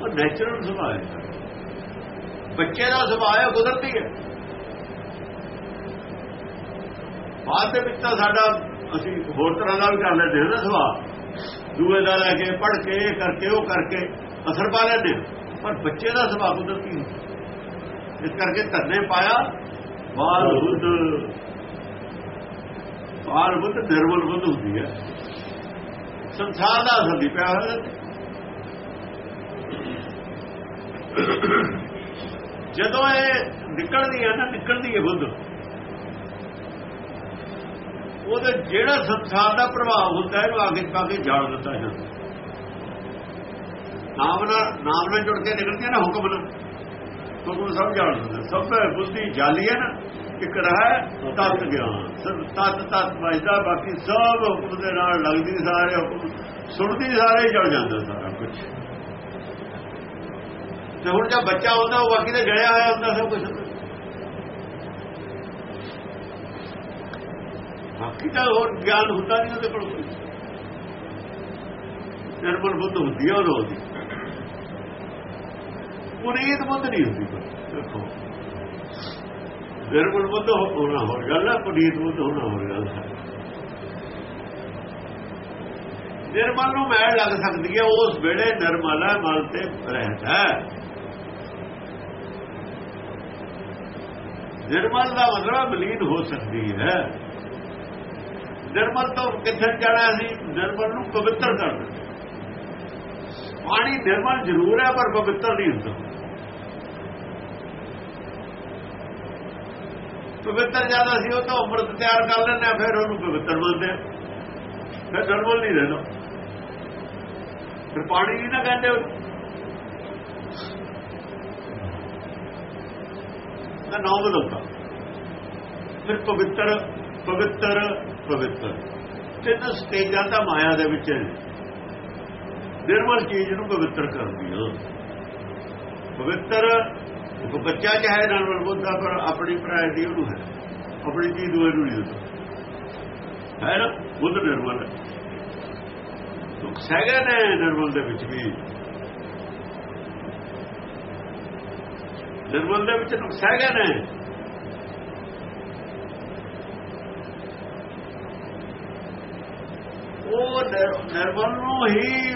ਉਹ ਨੈਚੁਰਲ ਸੁਭਾਅ ਹੈ। ਬੱਚੇ ਦਾ ਸੁਭਾਅ ਹੈ ਕੁਦਰਤੀ ਹੈ। ਬਾਅਦ ਦੇ ਵਿੱਚ ਤਾਂ ਸਾਡਾ, ਅਸੀਂ ਹੋਰ ਤਰ੍ਹਾਂ ਦਾ ਵੀ ਕਰ ਲੈਂਦੇ ਹਾਂ ਨਾ ਸੁਭਾਅ। ਦੂਏ ਦਾ ਲੈ ਕੇ ਪੜ ਕੇ, ਇਹ ਕਰਕੇ, ਉਹ ਕਰਕੇ ਅਸਰ ਪਾ ਲੈਂਦੇ ਹਾਂ। ਪਰ ਬੱਚੇ ਦਾ ਸੁਭਾਅ ਕੁਦਰਤੀ ਇਸ ਕਰਕੇ ਧਰਨੇ ਪਾਇਆ, ਬਾਲ ਬੁੱਧ। ਬਾਲ ਬੁੱਧ ਨਿਰਮਲ ਬੁੱਧ ਹੁੰਦੀ ਹੈ। ਸੰਸਾਰ ਦਾ ਅਸਰ ਨਹੀਂ ਪਿਆ ਹੋਇਆ। ਜਦੋਂ ਇਹ ਨਿਕਲਦੀ ਹੈ ਨਾ, ਨਿਕਲਦੀ ਹੈ ਬੁੱਧ। ਉਹਦੇ ਜਿਹੜਾ ਸੰਸਾਰ ਦਾ ਪ੍ਰਭਾਵ ਹੁੰਦਾ ਹੈ ਇਹਨੂੰ ਆਗੇ ਪਾ ਕੇ ਜਾਣ ਦਿੱਤਾ ਜਾਂਦਾ। ਨਾਮ ਨਾਲ ਨਾਮ ਨਾਲ ਜੁੜ ਕੇ ਨਿਕਲਦੀ ਹੈ ਨਾ ਹੁਕਮ ਨਾਲ। ਤੁਹਾਨੂੰ ਸਭ ਜਾਣ ਦਿੰਦਾ ਸਭ ਬੁੱਧੀ ਜਾਲੀ ਹੈ ਨਾ। ਇੱਕ ਰਹਾ ਤਤ ਗਿਆਨ। ਸਭ ਤਤ ਤਤ ਵਜਦਾ, ਬਾਕੀ ਸਭ ਹੁਕਮ ਦੇ ਨਾਲ ਲੱਗਦੀ ਸਾਰੇ ਹੁਕਮ, ਸੁਣਦੀ ਸਾਰੇ ਜੜ ਜਾਂਦਾ ਸਾਰਾ ਕੁਝ। ਤੇ ਹੁਣ ਜਦ ਬੱਚਾ ਹੁੰਦਾ ਉਹ ਬਾਕੀ ਤੇ ਜੜਿਆ ਹੋਇਆ ਹੁੰਦਾ ਸਭ ਕੁਝ। ਬਾਕੀ ਤਾਂ ਹੋਰ ਗਿਆਨ ਹੁੰਦਾ ਨਹੀਂ ਉਹਦੇ ਕੋਲ ਨਿਰਮਲ ਬੁੱਧ ਹੁੰਦੀ ਹੈ ਉਹ ਉਹਦੀ ਪੁਨੀਤ ਬੁੱਧ ਨਹੀਂ ਹੁੰਦੀ ਕੋਈ। ਦੇਖੋ। ਨਿਰਮਲ ਬੁੱਧ ਹੋਣਾ ਹੋਰ ਗੱਲ ਹੈ ਪੁਨੀਤ ਬੁੱਧ ਹੋਣਾ ਹੋਰ ਗੱਲ ਹੈ ਨਿਰਮਲ ਨੂੰ ਮੈਲ ਲੱਗ ਸਕਦੀ ਹੈ ਉਸ ਵੇਲੇ ਨਿਰਮਲ ਹੈ ਮਲ ਤੇ ਰਹਿਦਾ ਨਿਰਮਲ ਦਾ ਮਤਲਬ ਬਲੀਨ ਹੋ ਸਕਦੀ ਹੈ। ਨਿਰਮਲ ਤੋਂ ਕਿੱਥੇ ਜਾਣਾ ਸੀ? ਨਿਰਮਲ ਨੂੰ ਪਵਿੱਤਰ ਕਰਨਾ ਪਾਣੀ ਨਿਰਮਲ ਜ਼ਰੂਰ ਹੈ, ਪਰ ਪਵਿੱਤਰ ਨਹੀਂ ਹੁੰਦਾ। ਪਵਿੱਤਰ ਜਦ ਅਸੀਂ ਉਹ ਤਾਂ ਅੰਮ੍ਰਿਤ ਤਿਆਰ ਕਰ ਲੈਂਦੇ ਆ, ਫਿਰ ਉਹਨੂੰ ਪਵਿੱਤਰ ਮੰਨਦੇ ਆ। ਫਿਰ ਨਿਰਮਲ ਨਹੀਂ ਰਹਿੰਦਾ। ਫਿਰ ਪਾਣੀ ਨਹੀਂ ਨਾ ਕਹਿੰਦੇ ਨਾ ਨਾਮ ਬਦਲਦਾ ਫਿਰ ਪਵਿੱਤਰ ਪਵਿੱਤਰ ਪਵਿੱਤਰ। ਤਿੰਨ ਸਟੇਜਾਂ ਤਾਂ ਮਾਇਆ ਦੇ ਵਿੱਚ ਨਿਰਮਲ ਚੀਜ਼ ਨੂੰ ਪਵਿੱਤਰ ਕਰਦੀ ਆ। ਪਵਿੱਤਰ ਉਹ ਬੱਚਾ ਚਾਹੇ ਨਿਰਮਲ ਬੁੱਧਾ ਪਰ ਆਪਣੀ ਪ੍ਰਾਇਰਟੀ ਉਹਨੂੰ ਹੈ। ਆਪਣੀ ਚੀਜ਼ ਦੂਏ ਨੂੰ ਨਹੀਂ ਦਿੰਦਾ। ਹੈ ਨਾ? ਬੁੱਧ ਨਿਰਮਲ ਹੈ। ਦੁੱਖ ਸਹਿਗੇ ਨੇ ਨਿਰਮਲ ਦੇ ਵਿੱਚ ਵੀ। ਨਿਰਮਲ ਦੇ ਵਿੱਚ ਦੁੱਖ ਸਹਿਗੇ ਨੇ ਉਹ ਨਿਰਮਲ ਨੂੰ ਹੀ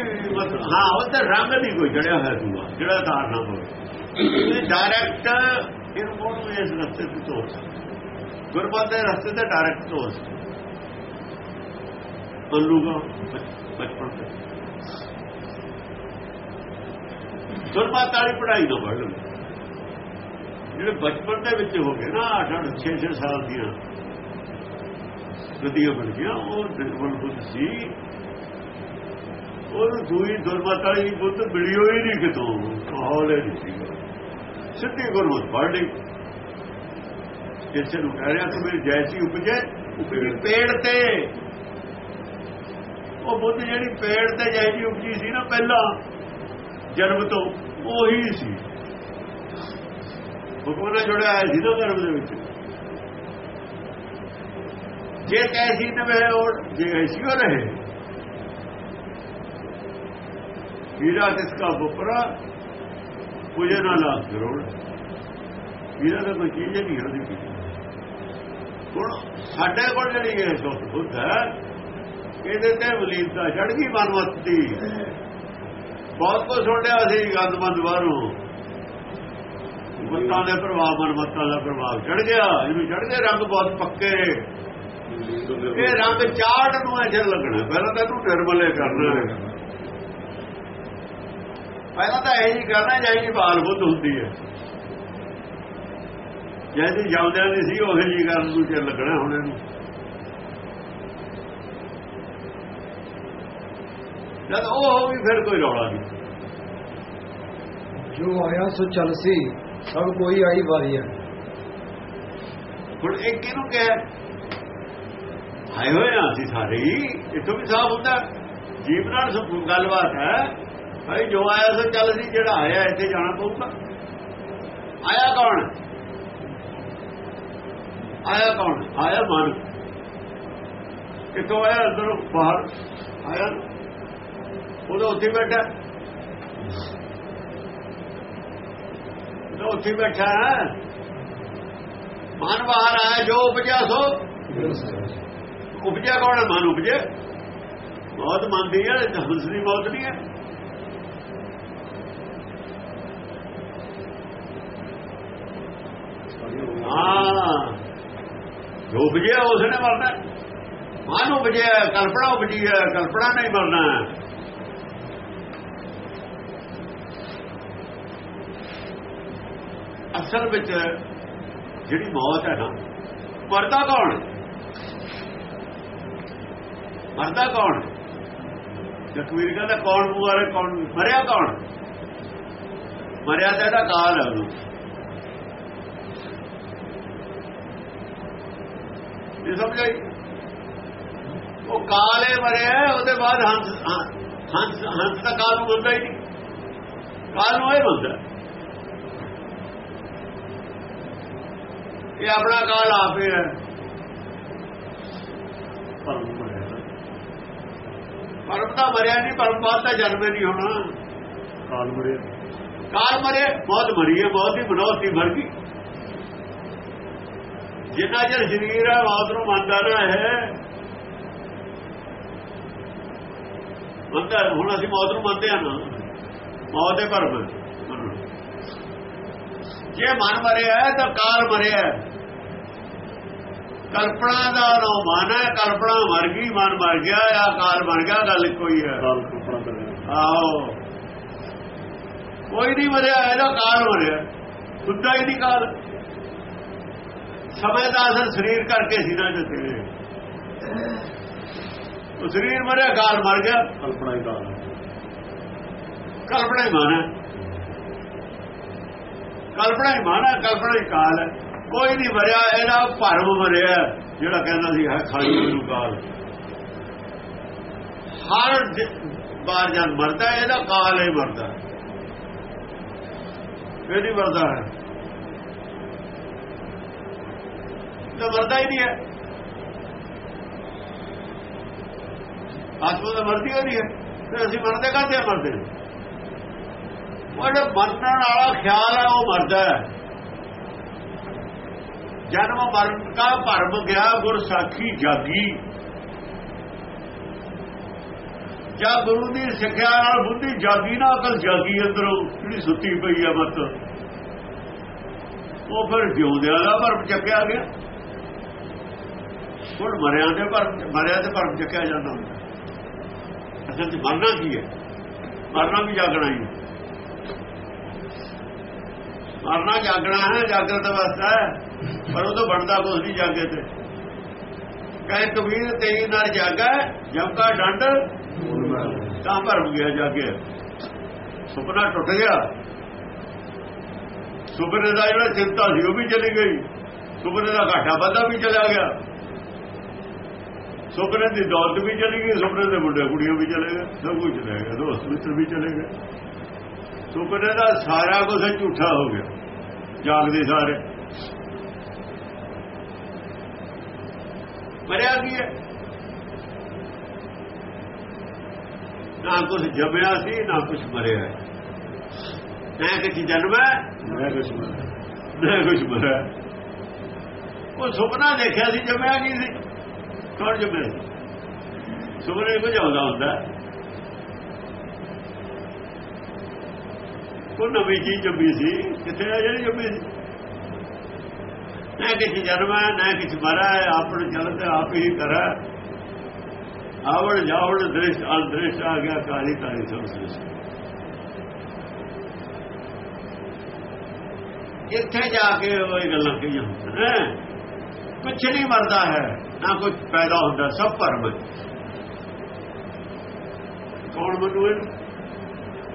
ਹਾਂ, ਉਹ ਤੇ ਰੰਗ ਨਹੀਂ ਕੋਈ ਜੜਿਆ ਹੋਇਆ ਦੂਆ, ਜਿਹੜਾ ਧਾਰਨਾ ਹੋਵੇ। ਡਾਇਰੈਕਟ ਇਹਨੂੰ ਨੂੰ ਇਸ ਰਸਤੇ ਤੇ ਤੋਰ ਗੁਰਮਤਿ ਦੇ ਰਸਤੇ ਤੇ ਡਾਇਰੈਕਟ ਤੋਰ ਬੱਲੂਗਾ ਬਚਪਨ ਤੇ। ਗੁਰਮਤਿ ਵਾਲੀ ਪੜ੍ਹਾਈ ਤੋਂ ਪੜ੍ਹ ਲਓ ਜਿਹੜੇ ਬਚਪਨ ਦੇ ਵਿੱਚ ਹੋ ਗਏ ਨਾ 8 8 6 6 ਸਾਲ ਦੀਆਂ ਨਦੀਆਂ ਬਣ ਗਿਆ ਉਹ ਨਿਰਮਲ ਬੁੱਧ ਸੀ। ਉਹ ਦੂਈ ਦੁਰਮਤ ਵਾਲੀ ਬੁੱਧ ਮਿਲਿਓ ਹੀ ਨਹੀਂ ਕਿਤੋਂ, ਮਾਹੌਲ ਹੀ ਨਹੀਂ ਸੀ ਸਿੱਧੀ ਗੁਰਮਤ ਪੜ ਲਈ। ਕਿਸੇ ਨੂੰ ਕਹਿ ਰਿਹਾ ਕਿ ਮੇਰੀ ਜੈਸੀ ਉਪਜੇ ਉਪਜੀ। ਪੇੜ ਤੇ। ਉਹ ਬੁੱਧ ਜਿਹੜੀ ਪੇੜ ਤੇ ਜੈਸੀ ਉਪਜੀ ਸੀ ਨਾ ਪਹਿਲਾਂ ਜਨਮ ਤੋਂ ਉਹੀ ਸੀ। ਹੁਕਮ ਨਾਲ ਜੁੜਿਆ ਹੈ ਜਿਹਦਾ ਧਰਮ ਦੇ ਵਿੱਚ। ਜੇ ਕੈਸੀ ਨਵੇਂ ਔਰ ਜੇ ਐਸੀ ਹੋ। ਰਹੇ ਹੀਰਾ ਕਿਸਕਾ ਬੁਪਰਾ ਪੁਜੇ ਨਾ ਲਾ ਕਰੋੜ ਹੀਰਾ ਦਾ ਕੋਈ ਚੀਜ਼ ਨਹੀਂ ਹੁੰਦੀ ਹੁਣ ਸਾਡੇ ਕੋਲ ਜਿਹੜੀ ਇਹ ਸੁੱਤ ਬੁੱਧ ਹੈ ਇਹਦੇ ਤੇ ਵਲੀਨਤਾ ਚੜ ਗਈ ਮਨਮਤੀ ਬਹੁਤ ਕੁਝ ਸੁਣਿਆ ਸੀ ਗੰਦਮੰਦ ਬਾਹਰੋਂ। ਮਤਾਂ ਦੇ ਪ੍ਰਭਾਵ ਮਨਮਤਾਂ ਦਾ ਪ੍ਰਭਾਵ ਚੜ ਗਿਆ। ਇਹਨੂੰ ਚੜ ਗਏ ਰੰਗ ਬਹੁਤ ਪੱਕੇ। ਇਹ ਰੰਗ ਚਾਟ ਨੂੰ ਅਜਰ ਲੱਗਣਾ। ਪਹਿਲਾਂ ਤਾਂ ਤੂੰ ਨਿਰਮਲੇ ਕਰਨਾ ਹੈ। ਪਹਿਲਾਂ ਤਾਂ ਇਹ ਹੀ ਕਰਨਾ ਜਾਈ ਜੀ ਬਾਲ ਬੁੱਧ ਹੁੰਦੀ ਹੈ। ਜੈਸੀ ਜਾਉਂਦਿਆਂ ਦੀ ਸੀ ਉਹ ਜੀ ਕਰਨ ਨੂੰ ਚਿਰ ਲੱਗਣਾ ਹੁਣ ਇਹਨੂੰ। ਜਦ ਉਹ ਹੋ ਗਈ ਫਿਰ ਕੋਈ ਰੌਲਾ ਨਹੀਂ। ਜੋ ਆਇਆ ਸੋ ਚੱਲ ਸੀ ਸਭ ਕੋਈ ਆਈ ਵਾਰੀ ਹੈ। ਹੁਣ ਇਹ ਕਿਹਨੂੰ ਕਹੇ? ਆਏ ਹੋਏ ਆ ਅਸੀਂ ਸਾਰੇ ਹੀ ਇਥੋਂ ਵੀ ਸਾਫ਼ ਹੁੰਦਾ। ਜੀਵ ਨਾਲ ਸਭ ਗੱਲਬਾਤ ਹੈ। ਭਾਈ ਜੋ ਆਇਆ ਸੋ ਚੱਲ ਸੀ ਜਿਹੜਾ ਆਇਆ ਇੱਥੇ ਜਾਣਾ ਪਊਗਾ। ਆਇਆ ਕੌਣ? ਆਇਆ ਕੌਣ? ਆਇਆ ਮਨ। ਕਿੱਥੋਂ ਆਇਆ? ਅੰਦਰੋਂ ਬਾਹਰ। ਆਇਆ। ਉਹਦਾ ਉੱਥੇ ਬੈਠਾ। ਉਹ ਉੱਥੇ ਬੈਠਾ। ਹੈ ਮਨ ਬਾਹਰ ਆਇਆ, ਜੋ ਉਪਜਿਆ ਸੋ। ਉਪਜਿਆ ਕੌਣ ਹੈ? ਮਨ ਉਪਜੇ। ਮੌਤ ਮੰਨਦੀ ਹੈ ਹੰਸ ਦੀ ਮੌਤ ਨਹੀਂ ਹੈ। ਜੋ ਉਪਜਿਆ ਉਸਨੇ ਮਰਨਾ। ਮਨ ਉਪਜਿਆ ਕਲਪਨਾ ਉਪਜੀ ਹੈ, ਕਲਪਨਾ ਨਹੀਂ ਮਰਨਾ ਅਸਲ ਵਿੱਚ ਜਿਹੜੀ ਮੌਤ ਹੈ ਨਾ, ਮਰਦਾ ਕੌਣ? ਮਰਦਾ ਕੌਣ? ਜਕਵੀਰ ਕਹਿੰਦਾ, ਕੌਣ ਮੁਆਰੇ ਕੌਣ ਮਰਿਆ ਕੌਣ? ਮਰਿਆ ਤਾਂ ਇਹਦਾ ਕਾਲ ਹੈ ਇਹ ਸਮਝ ਆਈ? ਉਹ ਕਾਲੇ ਮਰਿਆ ਉਹਦੇ ਬਾਅਦ ਹੰਸ ਹੰਸ ਹੰਸ ਦਾ ਕਾਲ ਨੂੰ ਬੰਦਾ ਹੀ ਨਹੀਂ। ਕਾਲ ਨੂੰ ਇਹ ਬੰਦਾ ਇਹ ਆਪਣਾ ਕਾਲ ਆਪੇ ਹੈ ਪਰਮ ਮਰਿਆ ਪਰਮ ਤਾਂ ਮਰਿਆ ਨਹੀਂ ਪਰਮ ਬਾਅਦ ਤਾਂ ਜਨਮੇ ਨਹੀਂ ਹੋਣਾ। ਕਾਲ ਮਰਿਆ। ਕਾਲ ਮਰੇ ਬਹੁਤ ਮਰੀ ਹੈ ਬਹੁਤ ਹੀ ਬਨੌਤੀ ਮਰ ਗਈ। ਜਿੰਨਾ ਚਿਰ ਸਰੀਰ ਹੈ ਮੌਤ ਨੂੰ ਮੰਨਦਾ ਨਾ ਹੈ। ਮੰਨਦਾ ਹੁਣ ਅਸੀਂ ਮੌਤ ਨੂੰ ਮੰਨਦੇ ਹਾਂ ਨਾ। ਮੌਤ ਦੇ ਭਰਮ ਜੇ ਮਨ ਮਰਿਆ ਹੈ ਤਾਂ ਕਾਲ ਮਰਿਆ ਹੈ। ਕਲਪਨਾ ਦਾ ਨੋ ਮਨ ਹੈ ਕਲਪਨਾ ਮਰ ਗਈ ਮਨ ਮਰ ਗਿਆ ਜਾਂ ਕਾਲ ਬਣ ਗਿਆ ਗੱਲ ਕੋਈ ਹੈ ਆਓ ਕੋਈ ਨਹੀਂ ਮਰਿਆ ਇਹਦਾ ਕਾਲ ਮਰਿਆ। ਸੁੱਧਾ ਹੀ ਨਹੀਂ ਕਾਲ। ਸਮੇਂ ਦਾ ਅਸਰ ਸਰੀਰ ਕਰਕੇ ਸੀ ਨਾ ਜਿੱਤੇ ਉਹ ਸਰੀਰ ਮਰਿਆ ਕਾਲ ਮਰ ਗਿਆ। ਕਲਪਨਾ ਹੀ ਕਾਲ ਕਲਪਨਾ ਹੀ ਮਨ ਹੈ। ਕਲਪਨਾ ਹੀ ਮਨ ਹੈ, ਕਲਪਨਾ ਹੀ ਕਾਲ ਹੈ। ਕੋਈ ਨਹੀਂ ਮਰਿਆ, ਇਹਦਾ ਭਰਮ ਮਰਿਆ ਜਿਹੜਾ ਕਹਿੰਦਾ ਸੀ ਹੈ ਖਾਲੀ ਨੂੰ ਕਾਲ ਹਰ ਬਾਰ ਜਦ ਮਰਦਾ ਇਹਦਾ ਕਾਲ ਹੀ ਮਰਦਾ ਇਹ ਨਹੀਂ ਮਰਦਾ ਹੈ। ਤਾਂ ਮਰਦਾ ਹੀ ਨਹੀਂ ਹੈ। ਆਤਮਾ ਦਾ ਮਰਦੀ ਹੋ ਰਹੀ ਹੈ। ਤੇ ਅਸੀਂ ਮਰਦੇ ਕਰਦੇ ਆ ਮਰਦੇ ਉਹ ਜਿਹੜਾ ਮਰਨ ਵਾਲਾ ਖਿਆਲ ਹੈ ਉਹ ਮਰਦਾ ਹੈ। ਜਨਮ ਮਰਨ ਦਾ ਭਰਮ ਗਿਆ ਗੁਰਸਾਖੀ ਜਾਗੀ। ਜਾਂ ਗੁਰੂ ਦੀ ਸਿੱਖਿਆ ਨਾਲ ਬੁੱਧੀ ਜਾਗੀ ਨਾ, ਅਕਲ ਜਾਗੀ ਅੰਦਰੋਂ, ਜਿਹੜੀ ਸੁੱਤੀ ਪਈ ਆ ਮਤ। ਉਹ ਫਿਰ ਜਿਉਂਦਿਆਂ ਦਾ ਭਰਮ ਚੱਕਿਆ ਗਿਆ। ਹੁਣ ਮਰਿਆ ਦੇ ਭਰਮ ਮਰਿਆ ਤੇ ਭਰਮ ਚੱਕਿਆ ਜਾਂਦਾ ਹੁੰਦਾ। ਅਸਲ 'ਚ ਮਰਨਾ ਕੀ ਹੈ? ਮਰਨਾ ਵੀ ਜਾਗਣਾ ਹੀ ਹੈ। ਮਰਨਾ ਜਾਗਣਾ ਹੈ, ਜਾਗਰਤ ਅਵਸਥਾ ਹੈ, ਪਰ ਉਹ ਤਾਂ ਬਣਦਾ ਕੁਝ ਨਹੀਂ ਜਾਗੇ ਤੇ। ਕਹੇ ਕਬੀਰ, ਤੇਰੀ ਨਾਲ ਜਾਗਾ ਜਮ ਕਾ ਡੰਡ, ਤਾਂ ਭਰਮ ਗਿਆ ਜਾਗੇ। ਸੁਪਨਾ ਟੁੱਟ ਗਿਆ। ਸੁਪਨੇ ਦਾ ਜਿਹੜਾ ਚਿੰਤਾ ਸੀ, ਉਹ ਵੀ ਚਲੀ ਗਈ। ਸੁਪਨੇ ਦਾ ਘਾਟਾ ਵਾਧਾ ਵੀ ਚਲਾ ਗਿਆ। ਸੁਪਨੇ ਦੀ ਦੌਲਤ ਵੀ ਚਲੀ ਗਈ ਸੁਪਨੇ ਦੇ ਮੁੰਡੇ ਕੁੜੀਆਂ ਵੀ ਚਲੇ ਗਏ ਸਭ ਕੁਝ ਚਲੇ ਗਿਆ ਦੋਸਤ ਮਿੱਤਰ ਵੀ ਚਲੇ ਗਏ। ਸੁਪਨੇ ਦਾ ਸਾਰਾ ਕੁਝ ਝੂਠਾ ਹੋ ਗਿਆ ਜਾਗਦੇ ਸਾਰੇ। ਮਰਿਆ ਕੀ ਹੈ? ਨਾ ਕੁਝ ਜੰਮਿਆ ਸੀ ਨਾ ਕੁਝ ਮਰਿਆ। ਨਾ ਕਿਸੇ ਜਨਮਾ ਮੈਂ ਕੁਛ ਮੈਂ ਨਾ ਕੁਝ ਮਰਿਆ। ਉਹ ਸੁਪਨਾ ਦੇਖਿਆ ਸੀ ਜੰਮਿਆ ਕੀ ਸੀ? ਕੌਣ ਜੰਮਿਆ ਸੀ ਸੁਪਨੇ ਕੁਝ ਆਉਂਦਾ ਹੁੰਦਾ। ਕੋਈ ਨਵੀਂ ਚੀਜ਼ ਜੰਮੀ ਸੀ। ਕਿੱਥੇ ਆ ਜਿਹੜੀ ਜੰਮੀ ਸੀ? ਨਾ ਕਿਸੇ ਜਨਮ ਹੈ, ਨਾ ਕਿਸੇ ਮਰਾ ਹੈ। ਆਪਣ ਚਲਤੇ ਆਪ ਹੀ ਕਰਾ ਆਵੜ ਜਾਵੜ ਦ੍ਰਿਸ਼ ਅੰਦ੍ਰਿਸ਼ ਆ ਗਿਆ, ਕਾਲੀ ਕਾਲੀ ਸਭ ਸ੍ਰਿਸ਼ਟੀ। ਇੱਥੇ ਜਾ ਕੇ ਉਹ ਗੱਲਾਂ ਕਹੀਆਂ ਨੇ ਕੁਛ ਨਹੀਂ ਮਰਦਾ ਹੈ, ਨਾ ਕੁਝ ਪੈਦਾ ਹੁੰਦਾ, ਸਭ ਭਰਮ ਹੈ। ਕੌਣ ਮੰਨੂ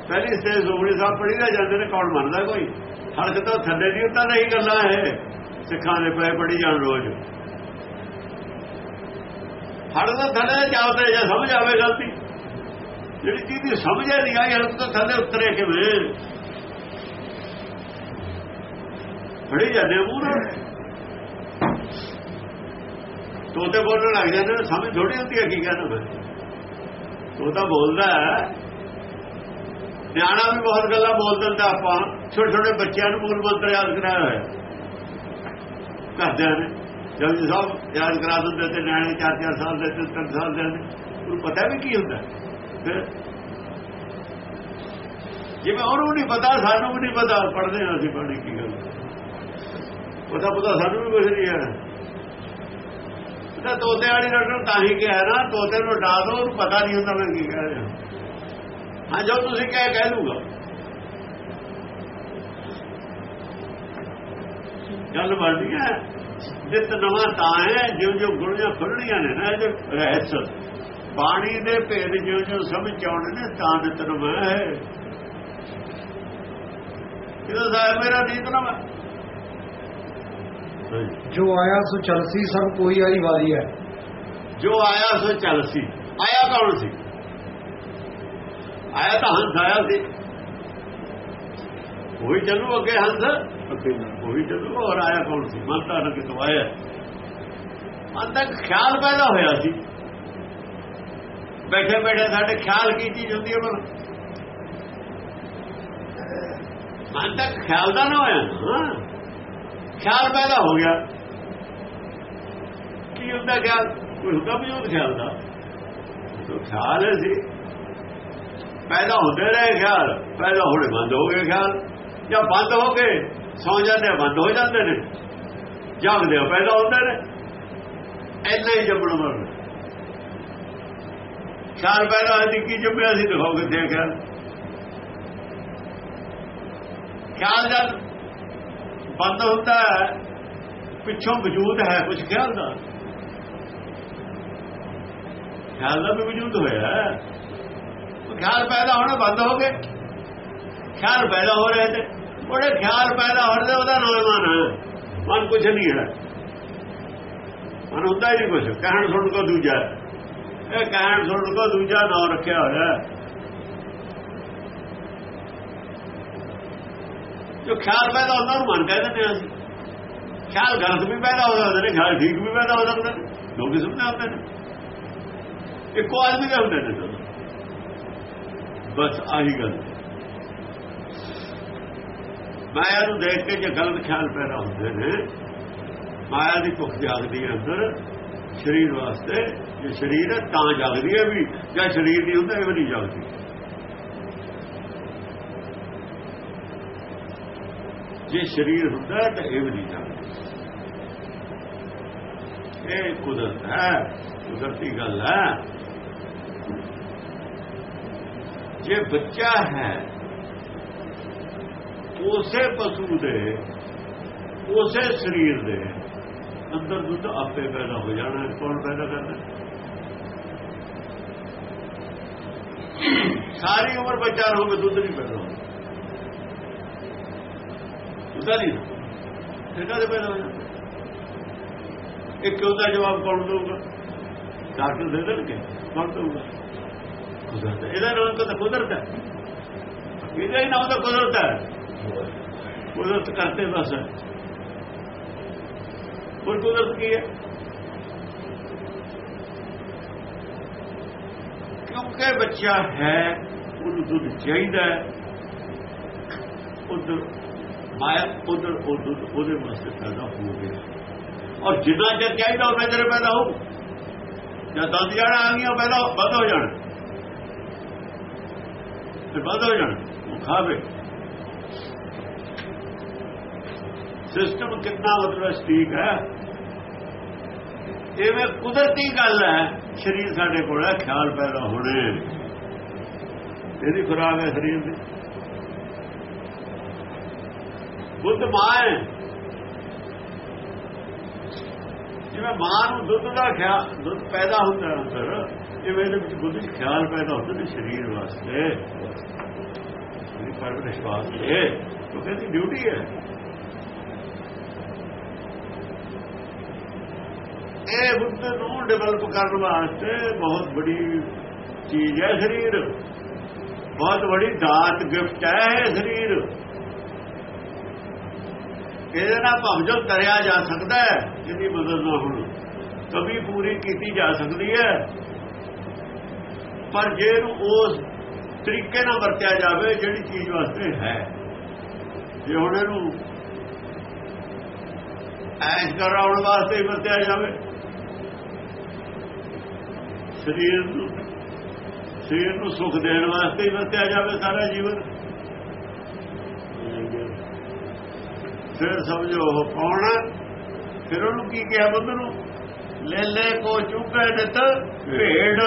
ਪਹਿਲੀ ਸਟੇਜ ਜ਼ੋਬੜੀ ਸਾਹਿਬ ਪੜੀ ਦਾ ਜਾਂਦੇ ਨੇ, ਕੌਣ ਮੰਨਦਾ ਕੋਈ? ਹਲਕ ਤੋਂ ਥੱਲੇ ਦੀ ਉੱਤਾ ਨਹੀਂ ਗੱਲਾਂ ਇਹ ਸਿੱਖਾਂ ਦੇ ਪਏ ਪੜੀ ਜਾਣ ਰੋਜ਼। ਹੜ ਤੋਂ ਥੱਲੇ ਜਾਉਂਦੇ ਜਾਂ ਸਮਝ ਆਵੇ ਗਲਤੀ। ਜਿਹੜੀ ਚੀਜ਼ ਦੀ ਸਮਝ ਨਹੀਂ ਆਈ ਹਲਕ ਤੋਂ ਥੱਲੇ ਉਤਰੇ ਕਿਵੇਂ? ਫੜੀ ਜਾਂਦੇ ਮੂਹਰੇ ਤੋਤੇ ਬੋਲਣ ਲੱਗ ਜਾਂਦੇ ਨੇ ਸਮਝ ਥੋੜੀ ਹੁੰਦੀ ਹੈ, ਕੀ ਕਹਿੰਦਾ ਮੈਂ ਤੋਤਾ ਬੋਲਦਾ ਨਿਆਣਾ ਵੀ ਬਹੁਤ ਗੱਲਾਂ ਬੋਲ ਦਿੰਦਾ ਆਪਾਂ। ਛੋਟੇ ਛੋਟੇ ਬੱਚਿਆਂ ਨੂੰ ਮੂਲ ਮੰਤਰ ਯਾਦ ਕਰਾਇਆ ਹੋਇਆ। ਕਰਦਿਆਂ ਨੇ। ਜਦ ਸਭ ਯਾਦ ਕਰਾ ਦਿੰਦੇ ਤੇ ਨਿਆਣੇ 4-4 ਸਾਲ ਦੇ ਤੇ 3 ਸਾਲ ਦੇ ਨੇ। ਉਹਨੂੰ ਪਤਾ ਵੀ ਕੀ ਹੁੰਦਾ। ਫਿਰ ਜਿਵੇਂ ਉਹਨੂੰ ਨਹੀਂ ਪਤਾ, ਸਾਨੂੰ ਵੀ ਨਹੀਂ ਪਤਾ ਪੜਦੇ ਹਾਂ ਅਸੀਂ ਪੜ੍ਹੀ ਕੀ ਗੱਲ। ਪਤਾ ਪਤਾ ਸਾਨੂੰ ਵੀ ਕੁਝ ਨਹੀਂ ਹੈ। ਤਾਂ ਤੋਤੇ ਵਾਲੀ ਰਟਣ ਤਾਂ ਹੀ ਕਿਹਾ ਨਾ, ਤੋਤੇ ਨੂੰ ਡਾ ਦੋ, ਉਹਨੂੰ ਪਤਾ ਨਹੀਂ ਹੁੰਦਾ ਮੈਂ ਕੀ ਕਹਿ ਰਿਹਾ। ਹਾਂ, ਜੋ ਤੁਸੀਂ ਕਹਿ ਕਹਿ ਲੂਗਾ ਗੱਲ ਬਣਦੀ ਹੈ ਜਿਤ ਨਵਾਂ ਤਾਂ ਹੈ ਜਿਉਂ ਜਿਉਂ ਗੁਣੀਆਂ ਖੁੱਲਣੀਆਂ ਨੇ ਨਾ ਇਹਦੇ ਰਹਿਸ। ਬਾਣੀ ਦੇ ਭੇਦ ਜਿਉਂ ਜਿਉਂ ਸਮਝ ਆਉਣੇ ਨੇ, ਤਾਂ ਨਿਤ ਨਵਾਂ ਹੈ। ਇਹਦਾ ਸਾਹਿਬ ਮੇਰਾ ਨੀਤ ਨਵਾਂ। ਜੋ ਆਇਆ ਸੋ ਚਲਸੀ ਸਭ ਕੋਈ ਆਈ ਵਾਰੀ ਹੈ। ਜੋ ਆਇਆ ਸੋ ਚੱਲ ਸੀ। ਆਇਆ ਕੌਣ ਸੀ? ਆਇਆ ਤਾਂ ਹੰਸ ਆਇਆ ਸੀ। ਉਹੀ ਚੱਲੂ ਅੱਗੇ ਹੰਸ। ਉਹੀ ਚੱਲੂ ਹੋਰ ਆਇਆ ਕੌਣ ਸੀ? ਮਨ ਤਾਂ ਕਿਤੋਂ ਆਇਆ। ਮਨ ਤੱਕ ਖਿਆਲ ਪੈਦਾ ਹੋਇਆ ਸੀ। ਬੈਠੇ ਬੈਠੇ ਸਾਡੇ ਖਿਆਲ ਕੀ ਚੀਜ਼ ਹੁੰਦੀ ਹੈ ਬਲ ਮਨ ਤੱਕ ਖਿਆਲ ਦਾ ਨਾ ਹੋਇਆ ਨਾ। ਖਿਆਲ ਪੈਦਾ ਹੋ ਗਿਆ। ਕੀ ਹੁੰਦਾ ਖਿਆਲ? ਕੋਈ ਹੁੰਦਾ ਨਹੀਂ ਹੁੰਦਾ ਖਿਆਲ ਦਾ? ਤੋ ਖਿਆਲ ਸੀ ਪੈਦਾ ਹੁੰਦੇ ਰਹੇ ਖਿਆਲ ਪੈਦਾ ਹੋਣੇ ਬੰਦ ਹੋ ਗਏ ਖਿਆਲ। ਜਾਂ ਬੰਦ ਹੋ ਗਏ ਸੌ ਜਾਂਦੇ ਆ, ਬੰਦ ਹੋ ਜਾਂਦੇ ਨੇ। ਜਾਗਦੇ ਆ, ਪੈਦਾ ਹੁੰਦੇ ਨੇ। ਐਨਾ ਹੀ ਜੰਮਣ ਮਰਨ ਖਿਆਲ ਪੈਦਾ ਹੋਈ ਕੀ ਜੰਮਿਆ ਸੀ ਦਿਖਾਓ ਕਿੱਥੇ ਖਿਆਲ। ਖਿਆਲ ਜਦ ਬੰਦ ਹੁੰਦਾ ਹੈ, ਪਿੱਛੋਂ ਵਜੂਦ ਹੈ ਕੁਝ ਖਿਆਲ ਦਾ? ਖਿਆਲ ਦਾ ਵੀ ਵਜੂਦ ਹੋਇਆ ਖਿਆਲ ਪੈਦਾ ਹੋਣਾ ਬੰਦ ਹੋ ਗਏ। ਖਿਆਲ ਪੈਦਾ ਹੋ ਰਹੇ ਤੇ ਉਹਦੇ ਖਿਆਲ ਪੈਦਾ ਹੋ ਰਹੇ ਉਹਦਾ ਨਾਮ ਮਨ ਹੈ। ਮਨ ਕੁਝ ਨਹੀਂ ਹੈ। ਮਨ ਹੁੰਦਾ ਹੀ ਨਹੀਂ ਕੁਝ ਕਹਿਣ ਸੁਣ ਕੋ ਦੂਜਾ ਇਹ ਕਹਿਣ ਸੁਣ ਕੋ ਦੂਜਾ ਨਾਮ ਰੱਖਿਆ ਹੋਇਆ ਜੋ ਖਿਆਲ ਪੈਦਾ ਹੁੰਦਾ, ਉਹਨੂੰ ਮਨ ਕਹਿ ਦਿੰਦੇ ਹਾਂ ਅਸੀਂ। ਖਿਆਲ ਗਲਤ ਵੀ ਪੈਦਾ ਹੋ ਜਾਂਦੇ ਨੇ, ਖਿਆਲ ਠੀਕ ਵੀ ਪੈਦਾ ਹੋ ਜਾਂਦੇ ਨੇ ਦੋ ਕਿਸਮ ਦੇ ਹੁੰਦੇ ਨੇ। ਇੱਕੋ ਆਦਮੀ ਦੇ ਹੁੰਦੇ ਨੇ ਦੋਨੋਂ। ਬਸ ਆਹੀ ਗੱਲ। ਮਾਇਆ ਨੂੰ ਦੇਖ ਕੇ ਜੇ ਗਲਤ ਖਿਆਲ ਪੈਦਾ ਹੁੰਦੇ ਨੇ, ਮਾਇਆ ਦੀ ਭੁੱਖ ਜਾਗਦੀ ਹੈ ਅੰਦਰ, ਸਰੀਰ ਵਾਸਤੇ, ਜੇ ਸਰੀਰ ਹੈ ਤਾਂ ਜਾਗਦੀ ਹੈ ਵੀ, ਜਾਂ ਸਰੀਰ ਨਹੀਂ ਹੁੰਦਾ ਇਹ ਵੀ ਨਹੀਂ ਜਾਗਦੀ। ਜੇ ਸਰੀਰ ਹੁੰਦਾ ਤਾਂ ਇਹ ਵੀ ਨਹੀਂ ਜਾਗਦਾ ਇਹ ਕੁਦਰਤ ਹੈ, ਕੁਦਰਤੀ ਗੱਲ ਹੈ। ਜੇ ਬੱਚਾ ਹੈ, ਉਸੇ ਪਸ਼ੂ ਦੇ, ਉਸੇ ਸਰੀਰ ਦੇ, ਅੰਦਰ ਦੁੱਧ ਆਪੇ ਪੈਦਾ ਹੋ ਜਾਣਾ, ਕੌਣ ਪੈਦਾ ਕਰਦਾ ਸਾਰੀ ਉਮਰ ਬੱਚਾ ਰਹੋਗੇ ਦੁੱਧ ਨਹੀਂ ਪੈਦਾ ਹੋਣਾ ਉਹਦਾ ਨਹੀਂ ਇਹਦਾ ਦੇ ਪੈਦਾ ਹੋ ਇਹ ਕਿਉਂ ਦਾ ਜਵਾਬ ਕੌਣ ਦੇਊਗਾ? ਡਾਕਟਰ ਦੇ ਦੇਣਗੇ, ਕੌਣ ਦਊਗਾ? ਕੁਦਰਤ ਹੈ। ਇਹਦਾ ਨਾਮ ਤਾਂ ਕੁਦਰਤ ਹੈ। ਇਹਦਾ ਹੀ ਨਾਮ ਤਾਂ ਕੁਦਰਤ ਹੈ। ਕੁਦਰਤ ਕਰਤੇ ਬਸ। ਹੈ ਹੋਰ ਕੁਦਰਤ ਕੀ ਹੈ? ਕਿਉਂਕਿ ਬੱਚਾ ਹੈ, ਉਹਨੂੰ ਦੁੱਧ ਚਾਹੀਦਾ ਹੈ। ਉਧਰ ਮਾਇਆ ਉਧਰ ਉਹ ਦੁੱਧ ਉਹਦੇ ਵਾਸਤੇ ਪੈਦਾ ਹੋ ਗਿਆ। ਔਰ ਜਿੰਨਾ ਚਿਰ ਚਾਹੀਦਾ ਉਹਨਾਂ ਚਿਰ ਪੈਦਾ ਹੋ। ਜਾਂ ਦੰਦ ਜਾਣਾ ਆ ਗਿਆ ਪੈਦਾ ਵੱਧ ਹੋ ਜਾਣ। ਤੇ ਵੱਧ ਹੋ ਜਾਣ ਖਾਵੇ। ਸਿਸਟਮ ਕਿੰਨਾ ਮਤਲਬ ਠੀਕ ਹੈ। ਐਵੇਂ ਕੁਦਰਤੀ ਗੱਲ ਹੈ, ਸਰੀਰ ਸਾਡੇ ਕੋਲ ਹੈ, ਖਿਆਲ ਪੈਦਾ ਹੋਣੇ। ਇਹਦੀ ਖੁਰਾਕ ਹੈ ਸਰੀਰ ਦੀ। ਬੁੱਧ ਮਾਂ ਹੈ ਜਿਵੇਂ ਮਾਂ ਨੂੰ ਦੁੱਧ ਦਾ ਖਿਆਲ ਦੁੱਧ ਪੈਦਾ ਹੁੰਦਾ ਹੈ ਅੰਦਰ ਜਿਵੇਂ ਇਹਦੇ ਵਿੱਚ ਬੁੱਧ ਚ ਖਿਆਲ ਪੈਦਾ ਹੁੰਦਾ ਨੇ ਸਰੀਰ ਵਾਸਤੇ। ਇਹ ਪਰਵਰਿਸ਼ ਵਾਸਤੇ ਉਹ ਕਹਿੰਦੀ ਡਿਊਟੀ ਹੈ। ਇਹ ਬੁੱਧ ਨੂੰ ਡਿਵੈਲਪ ਕਰਨ ਵਾਸਤੇ ਬਹੁਤ ਬੜੀ ਚੀਜ਼ ਹੈ ਸਰੀਰ। ਬਹੁਤ ਬੜੀ ਦਾਤ, ਗਿਫਟ ਹੈ ਇਹ ਸਰੀਰ। ਇਹਦੇ ਨਾਲ ਭਵਜੋ ਕਰਿਆ ਜਾ ਸਕਦਾ ਹੈ ਜਿਹਦੀ ਮਦਦ ਨਾਲ ਹੁਣ ਕਮੀ ਪੂਰੀ ਕੀਤੀ ਜਾ ਸਕਦੀ ਹੈ। ਪਰ ਜੇ ਇਹਨੂੰ ਉਸ ਤਰੀਕੇ ਨਾਲ ਵਰਤਿਆ ਜਾਵੇ, ਜਿਹੜੀ ਚੀਜ਼ ਵਾਸਤੇ ਹੈ। ਜੇ ਹੁਣ ਇਹਨੂੰ ਐਸ਼ ਕਰਾਉਣ ਵਾਸਤੇ ਵਰਤਿਆ ਜਾਵੇ, ਸਰੀਰ ਨੂੰ ਸਰੀਰ ਨੂੰ ਸੁਖ ਦੇਣ ਵਾਸਤੇ ਹੀ ਵਰਤਿਆ ਜਾਵੇ ਸਾਰਾ ਜੀਵਨ। ਫਿਰ ਸਮਝੋ ਉਹ ਕੌਣ ਫਿਰ ਉਹਨੂੰ ਕੀ ਕਿਹਾ ਬੰਦ ਨੂੰ? ਲੈ ਲੈ ਕੋ ਚੁੱਕਾ ਨਿਤ ਭੇੜ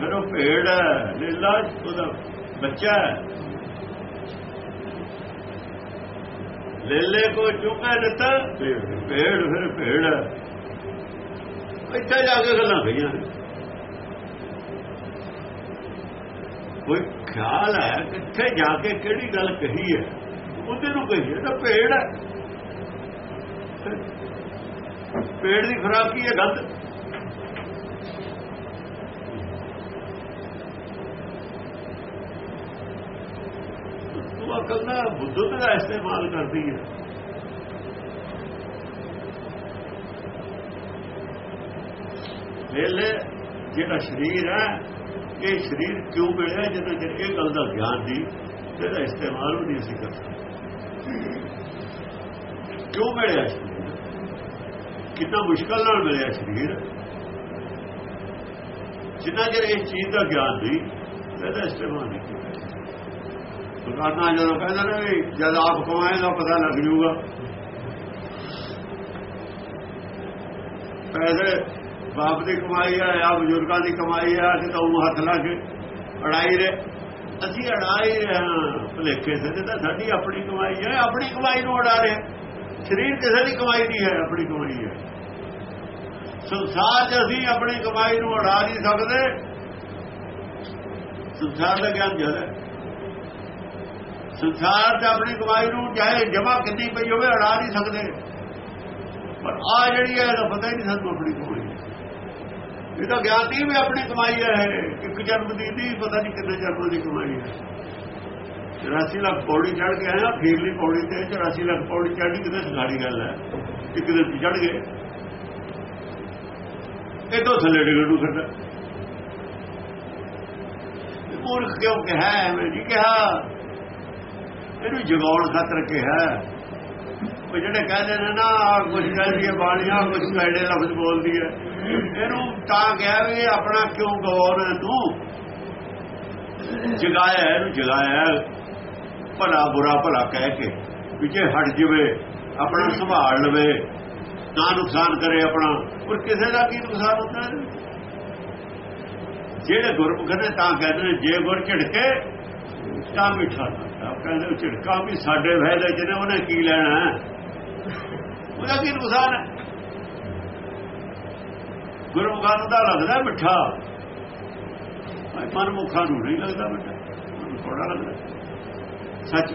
ਫਿਰ ਉਹ ਭੇੜ ਹੈ, ਲੀਲਾ ਉਹਦਾ ਬੱਚਾ ਹੈ। ਲੈ ਲੈ ਕੋ ਚੁੱਕਾ ਨਿਤ ਭੇੜ ਫਿਰ ਭੇੜ ਹੈ। ਇੱਥੇ ਜਾ ਕੇ ਗੱਲਾਂ ਕਹੀਆਂ ਕੋਈ ਖਿਆਲ ਹੈ ਕਿੱਥੇ ਜਾ ਕੇ ਕਿਹੜੀ ਗੱਲ ਕਹੀ ਹੈ? ਉਹਦੇ ਨੂੰ ਕਹੀ ਹੈ ਤਾਂ ਭੇੜ ਹੈ। ਪੇੜ ਦੀ ਖੁਰਾਕ ਕੀ ਹੈ? ਗੰਦ ਤੂੰ ਅਕਲ ਦਾ ਬੁੱਧਤ ਦਾ ਇਸਤੇਮਾਲ ਕਰਦੀ ਹੈ। ਵੇਲੇ ਜਿਹੜਾ ਸਰੀਰ ਹੈ, ਇਹ ਸਰੀਰ ਕਿਉਂ ਮਿਲਿਆ ਜਦੋਂ ਜੇ ਇਹ ਗੱਲ ਦਾ ਗਿਆਨ ਦੀ ਇਹਦਾ ਇਸਤੇਮਾਲ ਵੀ ਨਹੀਂ ਅਸੀਂ ਕਰ ਸਕਦੇ। ਕਿਉਂ ਮਿਲਿਆ ਕਿੰਨਾ ਮੁਸ਼ਕਲ ਨਾਲ ਮਿਲਿਆ ਸਰੀਰ। ਜਿੰਨਾ ਚਿਰ ਇਸ ਚੀਜ਼ ਦਾ ਗਿਆਨ ਨਹੀਂ ਇਹਦਾ ਇਸਤੇਮਾਲ ਨਹੀਂ। ਕੀਤਾ ਦੁਕਾਨਾਂ ਜਦੋਂ ਕਹਿੰਦਾ ਨਾ ਵੀ ਜਦ ਆਪ ਕਮਾਏ ਤਾਂ ਪਤਾ ਲੱਗ ਜੂਗਾ ਪੈਸੇ ਬਾਪ ਦੀ ਕਮਾਈ ਆ, ਜਾਂ ਬਜ਼ੁਰਗਾਂ ਦੀ ਕਮਾਈ ਆ, ਅਸੀਂ ਤਾਂ ਉਹ ਹੱਥ ਲਾ ਕੇ ਅੜਾਈ ਰਹੇ। ਅਸੀਂ ਅੜਾਈ ਰਹੇ ਹਾਂ ਭਲੇਖੇ ਸੇ ਤਾਂ ਸਾਡੀ ਆਪਣੀ ਕਮਾਈ ਹੈ, ਆਪਣੀ ਕਮਾਈ ਨੂੰ ਅੜਾ ਰਹੇ। ਸਰੀਰ ਕਿਸੇ ਦੀ ਕਮਾਈ ਨਹੀਂ ਹੈ, ਆਪਣੀ ਕਮਾਈ ਹੈ। ਸੰਸਾਰ 'ਚ ਅਸੀਂ ਆਪਣੀ ਕਮਾਈ ਨੂੰ ਅੜਾ ਨਹੀਂ ਸਕਦੇ। ਸੰਸਾਰ ਦਾ ਗਿਆਨ ਜ਼ਿਆਦਾ ਹੈ। ਸੰਸਾਰ 'ਚ ਆਪਣੀ ਕਮਾਈ ਨੂੰ ਚਾਹੇ ਜਮਾ ਕਿੰਨੀ ਪਈ ਹੋਵੇ, ਅੜਾ ਨਹੀਂ ਸਕਦੇ। ਪਰ ਆ ਜਿਹੜੀ ਹੈ, ਇਹਦਾ ਪਤਾ ਹੀ ਨਹੀਂ ਸਾਨੂੰ ਆਪਣੀ ਕਮਾਈ ਇਹ ਤਾਂ ਗਿਆਨ ਦੀ ਵੀ ਆਪਣੀ ਕਮਾਈ ਹੈ, ਇੱਕ ਜਨਮ ਦੀ ਨਹੀਂ ਪਤਾ ਨਹੀਂ ਕਿੰਨੇ ਜਨਮ ਦੀ ਕਮਾਈ ਹੈ। 84 ਲੱਖ ਪੌੜੀ ਚੜ ਕੇ ਆਇਆ ਫੇਰਲੀ ਪੌੜੀ ਤੇ 84 ਲੱਖ ਪੌੜੀ ਚੜ੍ਹੀ ਕਿਤੇ ਸਗਾੜੀ ਗੱਲ ਹੈ ਇੱਕ ਦਿਨ ਚੜ ਗਏ। ਇਹ ਤੋਂ ਥੱਲੇ ਡਿੱਗਣ ਫਿਰਦਾ ਮੂਰਖ ਕਿਉਂ ਕਿਹਾ ਐਵੇਂ ਜੀ ਕਿਹਾ। ਇਹਨੂੰ ਜਗਾਉਣ ਖਾਤਰ ਕਿਹਾ ਉਹ ਜਿਹੜੇ ਕਹਿੰਦੇ ਨੇ ਨਾ ਕੁਝ ਕਹਿੰਦੀ ਹੈ ਬਾਲੀਆਂ ਕੁਝ ਕੈੜੇ ਲਫ਼ਜ਼ ਬੋਲਦੀ ਹੈ। ਇਹਨੂੰ ਤਾਂ ਕਿਹਾ ਵੀ ਆਪਣਾ ਕਿਉਂ ਗੌਰ ਤੂੰ? ਜਗਾਇਆ ਇਹਨੂੰ ਜਗਾਇਆ ਭਲਾ ਬੁਰਾ ਭਲਾ ਕਹਿ ਕੇ ਵਿਚੇ ਹਟ ਜਵੇ, ਆਪਣਾ ਸੰਭਾਲ ਲਵੇ, ਨਾ ਨੁਕਸਾਨ ਕਰੇ ਆਪਣਾ। ਪਰ ਕਿਸੇ ਦਾ ਕੀ ਨੁਕਸਾਨ ਹੁੰਦਾ? ਹੈ ਜਿਹੜੇ ਗੁਰਮੁਖ ਨੇ ਤਾਂ ਕਹਿੰਦੇ ਨੇ, ਜੇ ਗੁਰ ਝਿੜਕੇ, ਤਾਂ ਮਿੱਠਾ ਆਪ ਕਹਿੰਦੇ ਝਿੜਕਾ ਵੀ ਸਾਡੇ ਫਾਇਦੇ ਚ ਉਹਨੇ ਕੀ ਲੈਣਾ? ਉਹਦਾ ਕੀ ਨੁਕਸਾਨ ਹੈ? ਗੁਰਮੁਖਾਂ ਨੂੰ ਤਾਂ ਲੱਗਦਾ ਮਿੱਠਾ। ਮਨ ਮੁਖਾਂ ਨੂੰ ਨਹੀਂ ਲੱਗਦਾ ਮਿੱਠਾ। ਥੋੜਾ ਲੱਗਦਾ। ਸੱਚ।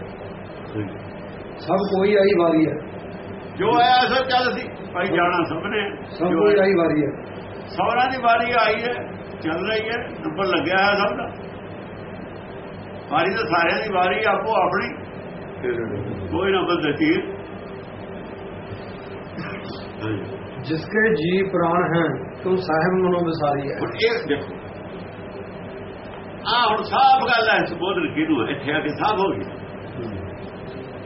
ਸਭ ਕੋਈ ਆਈ ਵਾਰੀ ਹੈ। ਜੋ ਆਇਆ ਸਭ ਚੱਲ ਸੀ। ਭਾਈ ਜਾਣਾ ਸਭ ਨੇ ਸਭ ਕੋਈ ਆਈ ਵਾਰੀ ਹੈ। ਸੌਰਾਂ ਦੀ ਵਾਰੀ ਆਈ ਹੈ। ਚੱਲ ਰਹੀ ਹੈ। ਨੰਬਰ ਲੱਗਿਆ ਹੈ ਸਭ ਦਾ। ਵਾਰੀ ਤਾਂ ਸਾਰਿਆਂ ਦੀ ਵਾਰੀ ਆਪੋ ਆਪਣੀ। ਕੋਈ ਨਾ ਬਦਲ ਤੀਰ ਜਿਸਕੇ ਜੀ ਪ੍ਰਾਣ ਹੈ ਤੂੰ ਸਾਹਿਬ ਮਨੋਂ ਵਿਸਾਰੀ ਹੈ। ਇਹ ਦੇਖੋ। ਆ ਹੁਣ ਸਾਫ਼ ਗੱਲ ਹੈ ਸੁਬੋਧਨ ਕਿਹਨੂੰ ਇੱਥੇ ਆ ਕੇ ਸਾਫ਼ ਹੋ ਗਿਆ।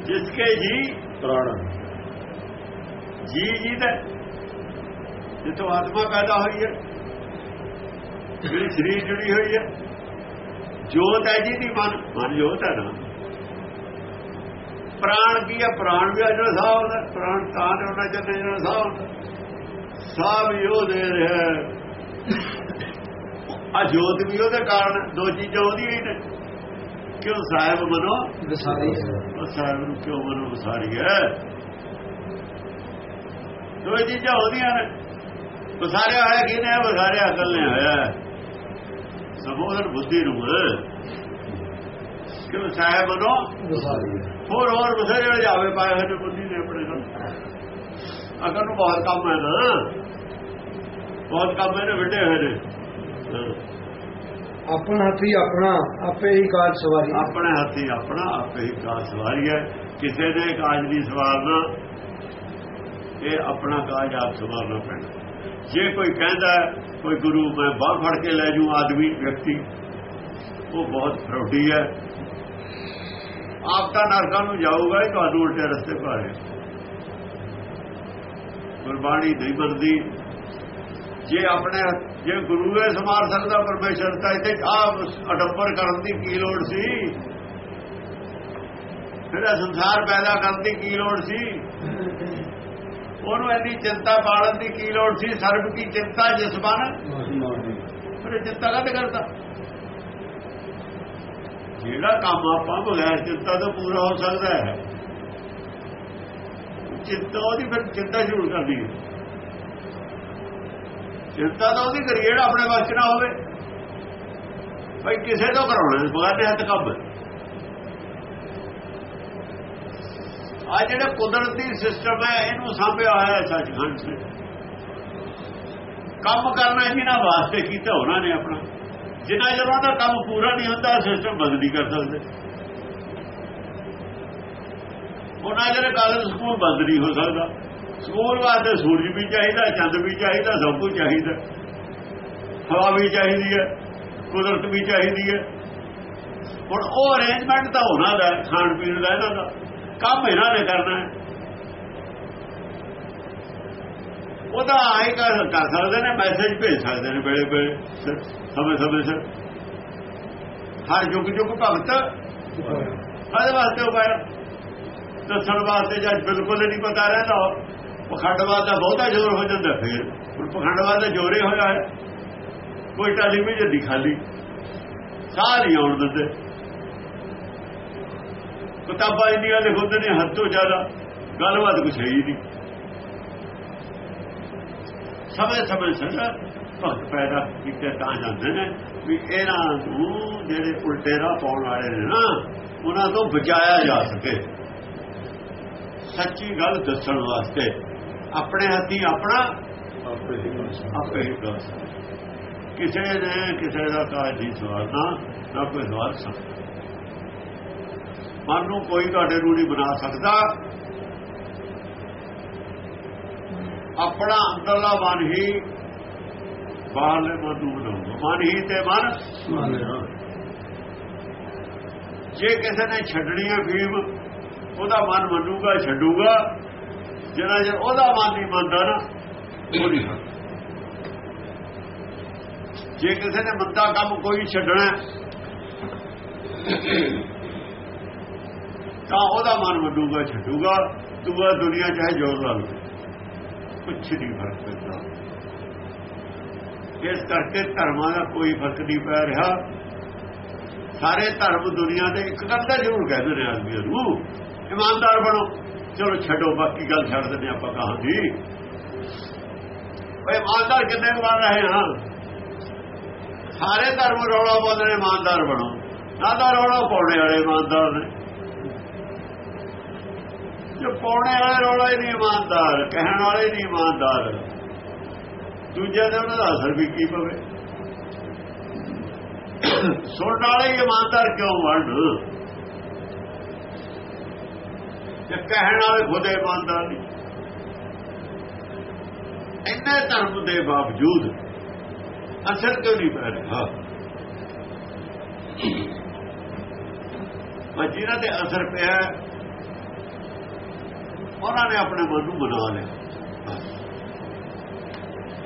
ਜਿਸਕੇ ਜੀ ਪ੍ਰਾਣ। ਜੀ ਜੀ ਦਾ ਜਿੱਥੋਂ ਆਤਮਾ ਪੈਦਾ ਹੋਈ ਹੈ ਜਿਹੜੀ ਸਰੀਰ ਜੁੜੀ ਹੋਈ ਹੈ ਜੋਤ ਹੈ ਜੀ ਦੀ ਮਨ। ਮਨ ਜੋਤ ਹੈ ਨਾ। ਪ੍ਰਾਣ ਕੀ ਹੈ? ਪ੍ਰਾਣ ਵੀ ਅਜੋ ਸਾਹ ਹੁੰਦਾ। ਪ੍ਰਾਣ ਤਾਂ ਉਹਨਾਂ ਜਦ ਜਿਹੜਾ ਸਾਹ ਹੁੰਦਾ। ਸਾਹ ਵੀ ਉਹ ਦੇ ਰਿਹਾ ਆ ਜੋਤ ਵੀ ਉਹਦੇ ਕਾਰਨ ਦੋ ਚੀਜ਼ਾਂ ਉਹਦੀਆਂ ਹੀ ਨੇ। ਕਿਉਂ ਸਾਹਿਬ ਮਨੋ? ਵਿਸਾਰੀ ਉਹ ਸਾਹਿਬ ਨੂੰ ਕਿਉਂ ਮਨੋ ਵਿਸਾਰੀ ਹੈ? ਦੋ ਚੀਜ਼ਾਂ ਉਹਦੀਆਂ ਨੇ। ਵਿਸਾਰਿਆ ਹੋਇਆ ਕਿਹਨੇ ਵਿਸਾਰਿਆ ਅਸਲ ਨੇ ਆਇਆ। ਸਬੋਧਨ ਬੁੱਧੀ ਨੂੰ। ਕਿਉਂ ਸਾਹਿਬ ਮਨੋ? ਵਿਸਾਰੀ ਹੋਰ ਹੋਰ ਵਿਸਾਰੇ ਜਾਵੇ ਪਾਏ ਹੋਏ ਬੁੱਧੀ ਨੇ ਆਪਣੇ ਨਾਲ। ਅਕਲ ਨੂੰ ਬਹੁਤ ਕੰਮ ਹੈ ਨਾ। ਬਹੁਤ ਕੰਮ ਇਹਨੇ ਵੱਡੇ ਹੋਏ ਨੇ। ਆਪਣਾ ਹੱਥੀ ਆਪਣਾ, ਆਪੇ ਹੀ ਕਾਜ ਸਵਾਰੀ। ਆਪਣਾ ਹੱਥੀ ਆਪਣਾ, ਆਪੇ ਹੀ ਕਾਜ ਸਵਾਰੀ ਹੈ। ਕਿਸੇ ਦੇ ਕਾਜ ਦੀ ਸਵਾਰਨਾ, ਇਹ ਆਪਣਾ ਕਾਜ ਆਪ ਸਵਾਰਨਾ ਪੈਣਾ। ਜੇ ਕੋਈ ਕਹਿੰਦਾ, ਕੋਈ ਗੁਰੂ, ਮੈਂ ਬਾਹਰ ਫੜ ਕੇ ਲੈ ਜੂ ਆਦਮੀ, ਵਿਅਕਤੀ, ਉਹ ਬਹੁਤ ਫਰੋਡੀ ਹੈ। ਆਪ ਤਾਂ ਨਰਕਾਂ ਨੂੰ ਜਾਊਗਾ ਤੁਹਾਨੂੰ ਉਲਟੇ ਰਸਤੇ ਪਾਰੇ ਗੁਰਬਾਣੀ ਨਹੀਂ ਬੰਦੀ ਜੇ ਆਪਣੇ, ਜੇ ਗੁਰੂ ਇਹ ਸਮਾਰ ਸਕਦਾ ਪਰਮੇਸ਼ਰ ਤਾਂ ਇੱਥੇ ਆਪ ਅਡੰਬਰ ਕਰਨ ਦੀ ਕੀ ਲੋੜ ਸੀ? ਫਿਰ ਸੰਸਾਰ ਪੈਦਾ ਕਰਨ ਦੀ ਕੀ ਲੋੜ ਸੀ? ਉਹਨੂੰ ਇੰਨੀ ਚਿੰਤਾ ਪਾਲਣ ਦੀ ਕੀ ਲੋੜ ਸੀ? ਸਰਬ ਕੀ ਚਿੰਤਾ ਜਿਸ ਬਨ ਫਿਰ ਚਿੰਤਾ ਕਦ ਕਰਦਾ? ਜਿਹੜਾ ਕੰਮ ਆਪਾਂ ਬਗੈਰ ਚਿੰਤਾ ਤੋਂ ਪੂਰਾ ਹੋ ਸਕਦਾ ਹੈ, ਚਿੰਤਾ ਉਹਦੀ ਫਿਰ ਚਿੰਤਾ ਸ਼ੁਰੂ ਕਰਦੀ ਹੈ। ਚਿੰਤਾ ਤਾਂ ਉਹਦੀ ਕਰੀ, ਜਿਹੜਾ ਆਪਣੇ ਵਾਸਤੇ ਨਾ ਹੋਵੇ। ਭਾਈ ਕਿਸੇ ਤੋਂ ਕਰਾਉਣਾ ਬਗਾਨੇ ਹੱਥ ਕੰਮ। ਆ ਜਿਹੜਾ ਕੁਦਰਤੀ ਸਿਸਟਮ ਹੈ, ਇਹਨੂੰ ਸਾਂਭਿਆ ਹੋਇਆ ਹੈ ਸੱਚਖੰਡ ਸੇ ਕੰਮ ਕਰਨਾ ਜਿਹਨਾਂ ਵਾਸਤੇ ਕੀਤਾ ਉਹਨਾਂ ਨੇ ਆਪਣਾ। ਜਿੰਨਾ ਜਦੋਂ ਦਾ ਕੰਮ ਪੂਰਾ ਨਹੀਂ ਹੁੰਦਾ ਸਿਸਟਮ ਬੰਦ ਨਹੀਂ ਕਰ ਸਕਦੇ। ਉਹਨਾਂ ਜਿਹੜੇ ਕਾਲਜ ਸਕੂਲ ਬੰਦ ਨਹੀਂ ਹੋ ਸਕਦਾ। ਸਕੂਲ ਵਾਸਤੇ ਸੂਰਜ ਵੀ ਚਾਹੀਦਾ ਚੰਦ ਵੀ ਚਾਹੀਦਾ ਸਭ ਕੁਝ ਚਾਹੀਦਾ। ਹਵਾ ਵੀ ਚਾਹੀਦੀ ਹੈ ਕੁਦਰਤ ਵੀ ਚਾਹੀਦੀ ਹੈ। ਹੁਣ ਉਹ ਅਰੇਂਜਮੈਂਟ ਤਾਂ ਉਹਨਾਂ ਦਾ ਖਾਣ ਪੀਣ ਦਾ ਇਹਨਾਂ ਦਾ। ਕੰਮ ਇਹਨਾਂ ਨੇ ਕਰਨਾ ਹੈ। ਉਹਦਾ ਆਏ ਕਰ ਕਰ ਸਕਦੇ ਨੇ ਮੈਸੇਜ ਭੇਜ ਸਕਦੇ ਨੇ ਵੇਲੇ ਵੇਲੇ ਸਮੇਂ ਸਮੇਂ ਸਿਰ। ਹਰ ਯੁੱਗ ਯੁੱਗ ਭਗਤ ਹਰ ਵਾਸਤੇ ਉਪਾਇਆ ਦੱਸਣ ਵਾਸਤੇ ਜਦ ਬਿਲਕੁਲ ਨਹੀਂ ਪਤਾ ਰਹਿੰਦਾ ਪਖੰਡਵਾਦ ਦਾ ਬਹੁਤਾ ਜ਼ੋਰ ਹੋ ਜਾਂਦਾ, ਫਿਰ ਹੁਣ ਪਖੰਡਵਾਦ ਦਾ ਜ਼ੋਰੇ ਹੋਇਆ ਹੈ। ਕੋਈ ਟੈਲੀਵਿਜ਼ਨ ਨਹੀਂ ਖਾਲੀ। ਸਾਹ ਆਉਣ ਦਿੰਦੇ। ਕਿਤਾਬਾਂ ਇੰਡੀਆ ਦੇ ਹੁੰਦੇ ਨੇ, ਹੱਦ ਤੋਂ ਜ਼ਿਆਦਾ। ਗੱਲਬਾਤ ਕੁਛ ਹੈ ਹੀ ਨਹੀਂ। ਸਮੇਂ ਸਮੇਂ ਸਿਰ ਭਗਤ ਪੈਦਾ ਕੀਤੇ ਤਾਂ ਜਾਂਦੇ ਨੇ ਵੀ ਇਹਨਾਂ ਨੂੰ ਜਿਹੜੇ ਉਲਟੇ ਰਾਹ ਪਾਉਣ ਵਾਲੇ ਨੇ ਨਾ, ਉਹਨਾਂ ਤੋਂ ਬਚਾਇਆ ਜਾ ਸਕੇ। ਸੱਚੀ ਗੱਲ ਦੱਸਣ ਵਾਸਤੇ ਆਪਣੇ ਹੱਥੀ ਆਪਣਾ ਆਪੇ ਹੀ ਕਰ ਕਿਸੇ ਨੇ ਕਿਸੇ ਦਾ ਕਾਜ ਨਹੀਂ ਸਵਾਰਨਾ ਨਾ ਕੋਈ ਸਵਾਰ ਸਕਦਾ। ਮਨ ਨੂੰ ਕੋਈ ਤੁਹਾਡੇ ਨੂੰ ਨਹੀਂ ਬਣਾ ਸਕਦਾ। ਆਪਣਾ ਅੰਦਰਲਾ ਮਨ ਹੀ ਬਾਹਰਲੇ ਮਨ ਨੂੰ ਬਣਾਉਂਦਾ। ਮਨ ਹੀ ਤੇ ਮਨ ਜੇ ਕਿਸੇ ਨੇ ਛੱਡਣੀ ਹੈ ਫੀਮ ਉਹਦਾ ਮਨ ਮੰਨੂਗਾ ਛੱਡੂਗਾ। ਜਿਹੜਾ ਜੇ ਉਹਦਾ ਮਨ ਨਹੀਂ ਮੰਨਦਾ ਨਾ, ਉਹ ਨਹੀਂ ਜੇ ਕਿਸੇ ਨੇ ਮੰਦਾ ਕੰਮ ਕੋਈ ਛੱਡਣਾ ਤਾਂ ਉਹਦਾ ਮਨ ਮੰਨੂਗਾ, ਛੱਡੂਗਾ, ਦੂਆ ਦੁਨੀਆ ਚਾਹੇ ਜੋਰ ਲਾ ਲਵੇ। ਕੁਛ ਨਹੀਂ ਫ਼ਰਕ ਪੈਂਦਾ। ਇਸ ਕਰਕੇ ਧਰਮਾਂ ਦਾ ਕੋਈ ਫ਼ਰਕ ਨਹੀਂ ਪੈ ਰਿਹਾ। ਸਾਰੇ ਧਰਮ ਦੁਨੀਆ ਦੇ ਇੱਕ ਗੱਲ ਤਾਂ ਜ਼ਰੂਰ ਕਹਿੰਦੇ ਨੇ ਆਦਮੀਆਂ ਨੂੰ। ਇਮਾਨਦਾਰ ਬਣੋ। ਚਲੋ ਛੱਡੋ, ਬਾਕੀ ਗੱਲ ਛੱਡ ਦਿੰਦੇ ਆਪਾਂ ਕਹਾਂਗੀ ਓਏ ਇਮਾਨਦਾਰ ਕਿੰਨੇ ਕੁ ਬਣ ਰਹੇ ਹਾਂ ਸਾਰੇ ਧਰਮ ਰੌਲਾ ਪਾਉਂਦੇ ਨੇ ਇਮਾਨਦਾਰ ਬਣੋ। ਨਾ ਤਾਂ ਰੌਲਾ ਪਾਉਣੇ ਵਾਲੇ ਇਮਾਨਦਾਰ ਨੇ। ਜੋ ਪਾਉਣੇ ਵਾਲੇ ਰੌਲਾ ਹੀ ਨਹੀਂ ਇਮਾਨਦਾਰ ਕਹਿਣ ਵਾਲੇ ਨਹੀਂ ਇਮਾਨਦਾਰ ਦੂਜਿਆਂ ਦੇ ਉਹਨਾਂ ਦਾ ਅਸਰ ਵੀ ਕੀ ਪਵੇ? ਸੁਣਨ ਵਾਲੇ ਇਮਾਨਦਾਰ ਕਿਉਂ ਵੰਡ? ਜੇ ਕਹਿਣ ਵਾਲੇ ਖੁਦ ਇਮਾਨਦਾਰ ਨਹੀਂ। ਇੰਨੇ ਧਰਮ ਦੇ ਬਾਵਜੂਦ ਅਸਰ ਕਿਉਂ ਨਹੀਂ ਪੈ ਰਿਹਾ? ਜਿਹਨਾਂ ਤੇ ਅਸਰ ਪਿਆ, ਉਹਨਾਂ ਨੇ ਆਪਣੇ ਮਨ ਨੂੰ ਬਣਾ ਲਿਆ।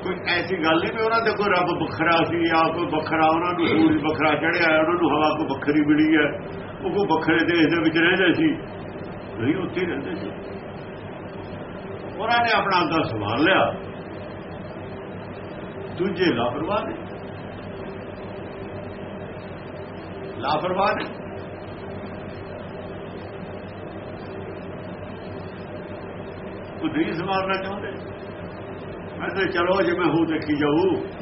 ਕੋਈ ਐਸੀ ਗੱਲ ਨਹੀਂ ਵੀ ਉਹਨਾਂ ਦੇ ਕੋਈ ਰੱਬ ਵੱਖਰਾ ਸੀ ਜਾਂ ਕੋਈ ਵੱਖਰਾ, ਉਹਨਾਂ ਨੂੰ ਸੂਰਜ ਵੱਖਰਾ ਚੜਿਆ ਉਹਨਾਂ ਨੂੰ ਹਵਾ ਕੋ ਵੱਖਰੀ ਮਿਲੀ ਹੈ, ਉਹ ਕੋਈ ਵੱਖਰੇ ਦੇਸ਼ ਦੇ ਵਿੱਚ ਰਹਿੰਦੇ ਸੀ। ਨਹੀਂ ਉੱਥੇ ਰਹਿੰਦੇ ਸੀ। ਉਹਨਾਂ ਨੇ ਆਪਣਾ ਅੰਦਰ ਸੰਭਾਲ ਲਿਆ। ਦੂਜੇ ਲਾਪਰਵਾਹ ਨੇ। ਲਾਪਰਵਾਹ ਨੇ। ਉਹ ਨਹੀਂ ਸੰਭਾਲਣਾ ਚਾਹੁੰਦੇ। ਮੈਂ ਤੇ ਚਲੋ ਜਿਵੇਂ ਹੋ ਦੇਖੀ ਜਾਊ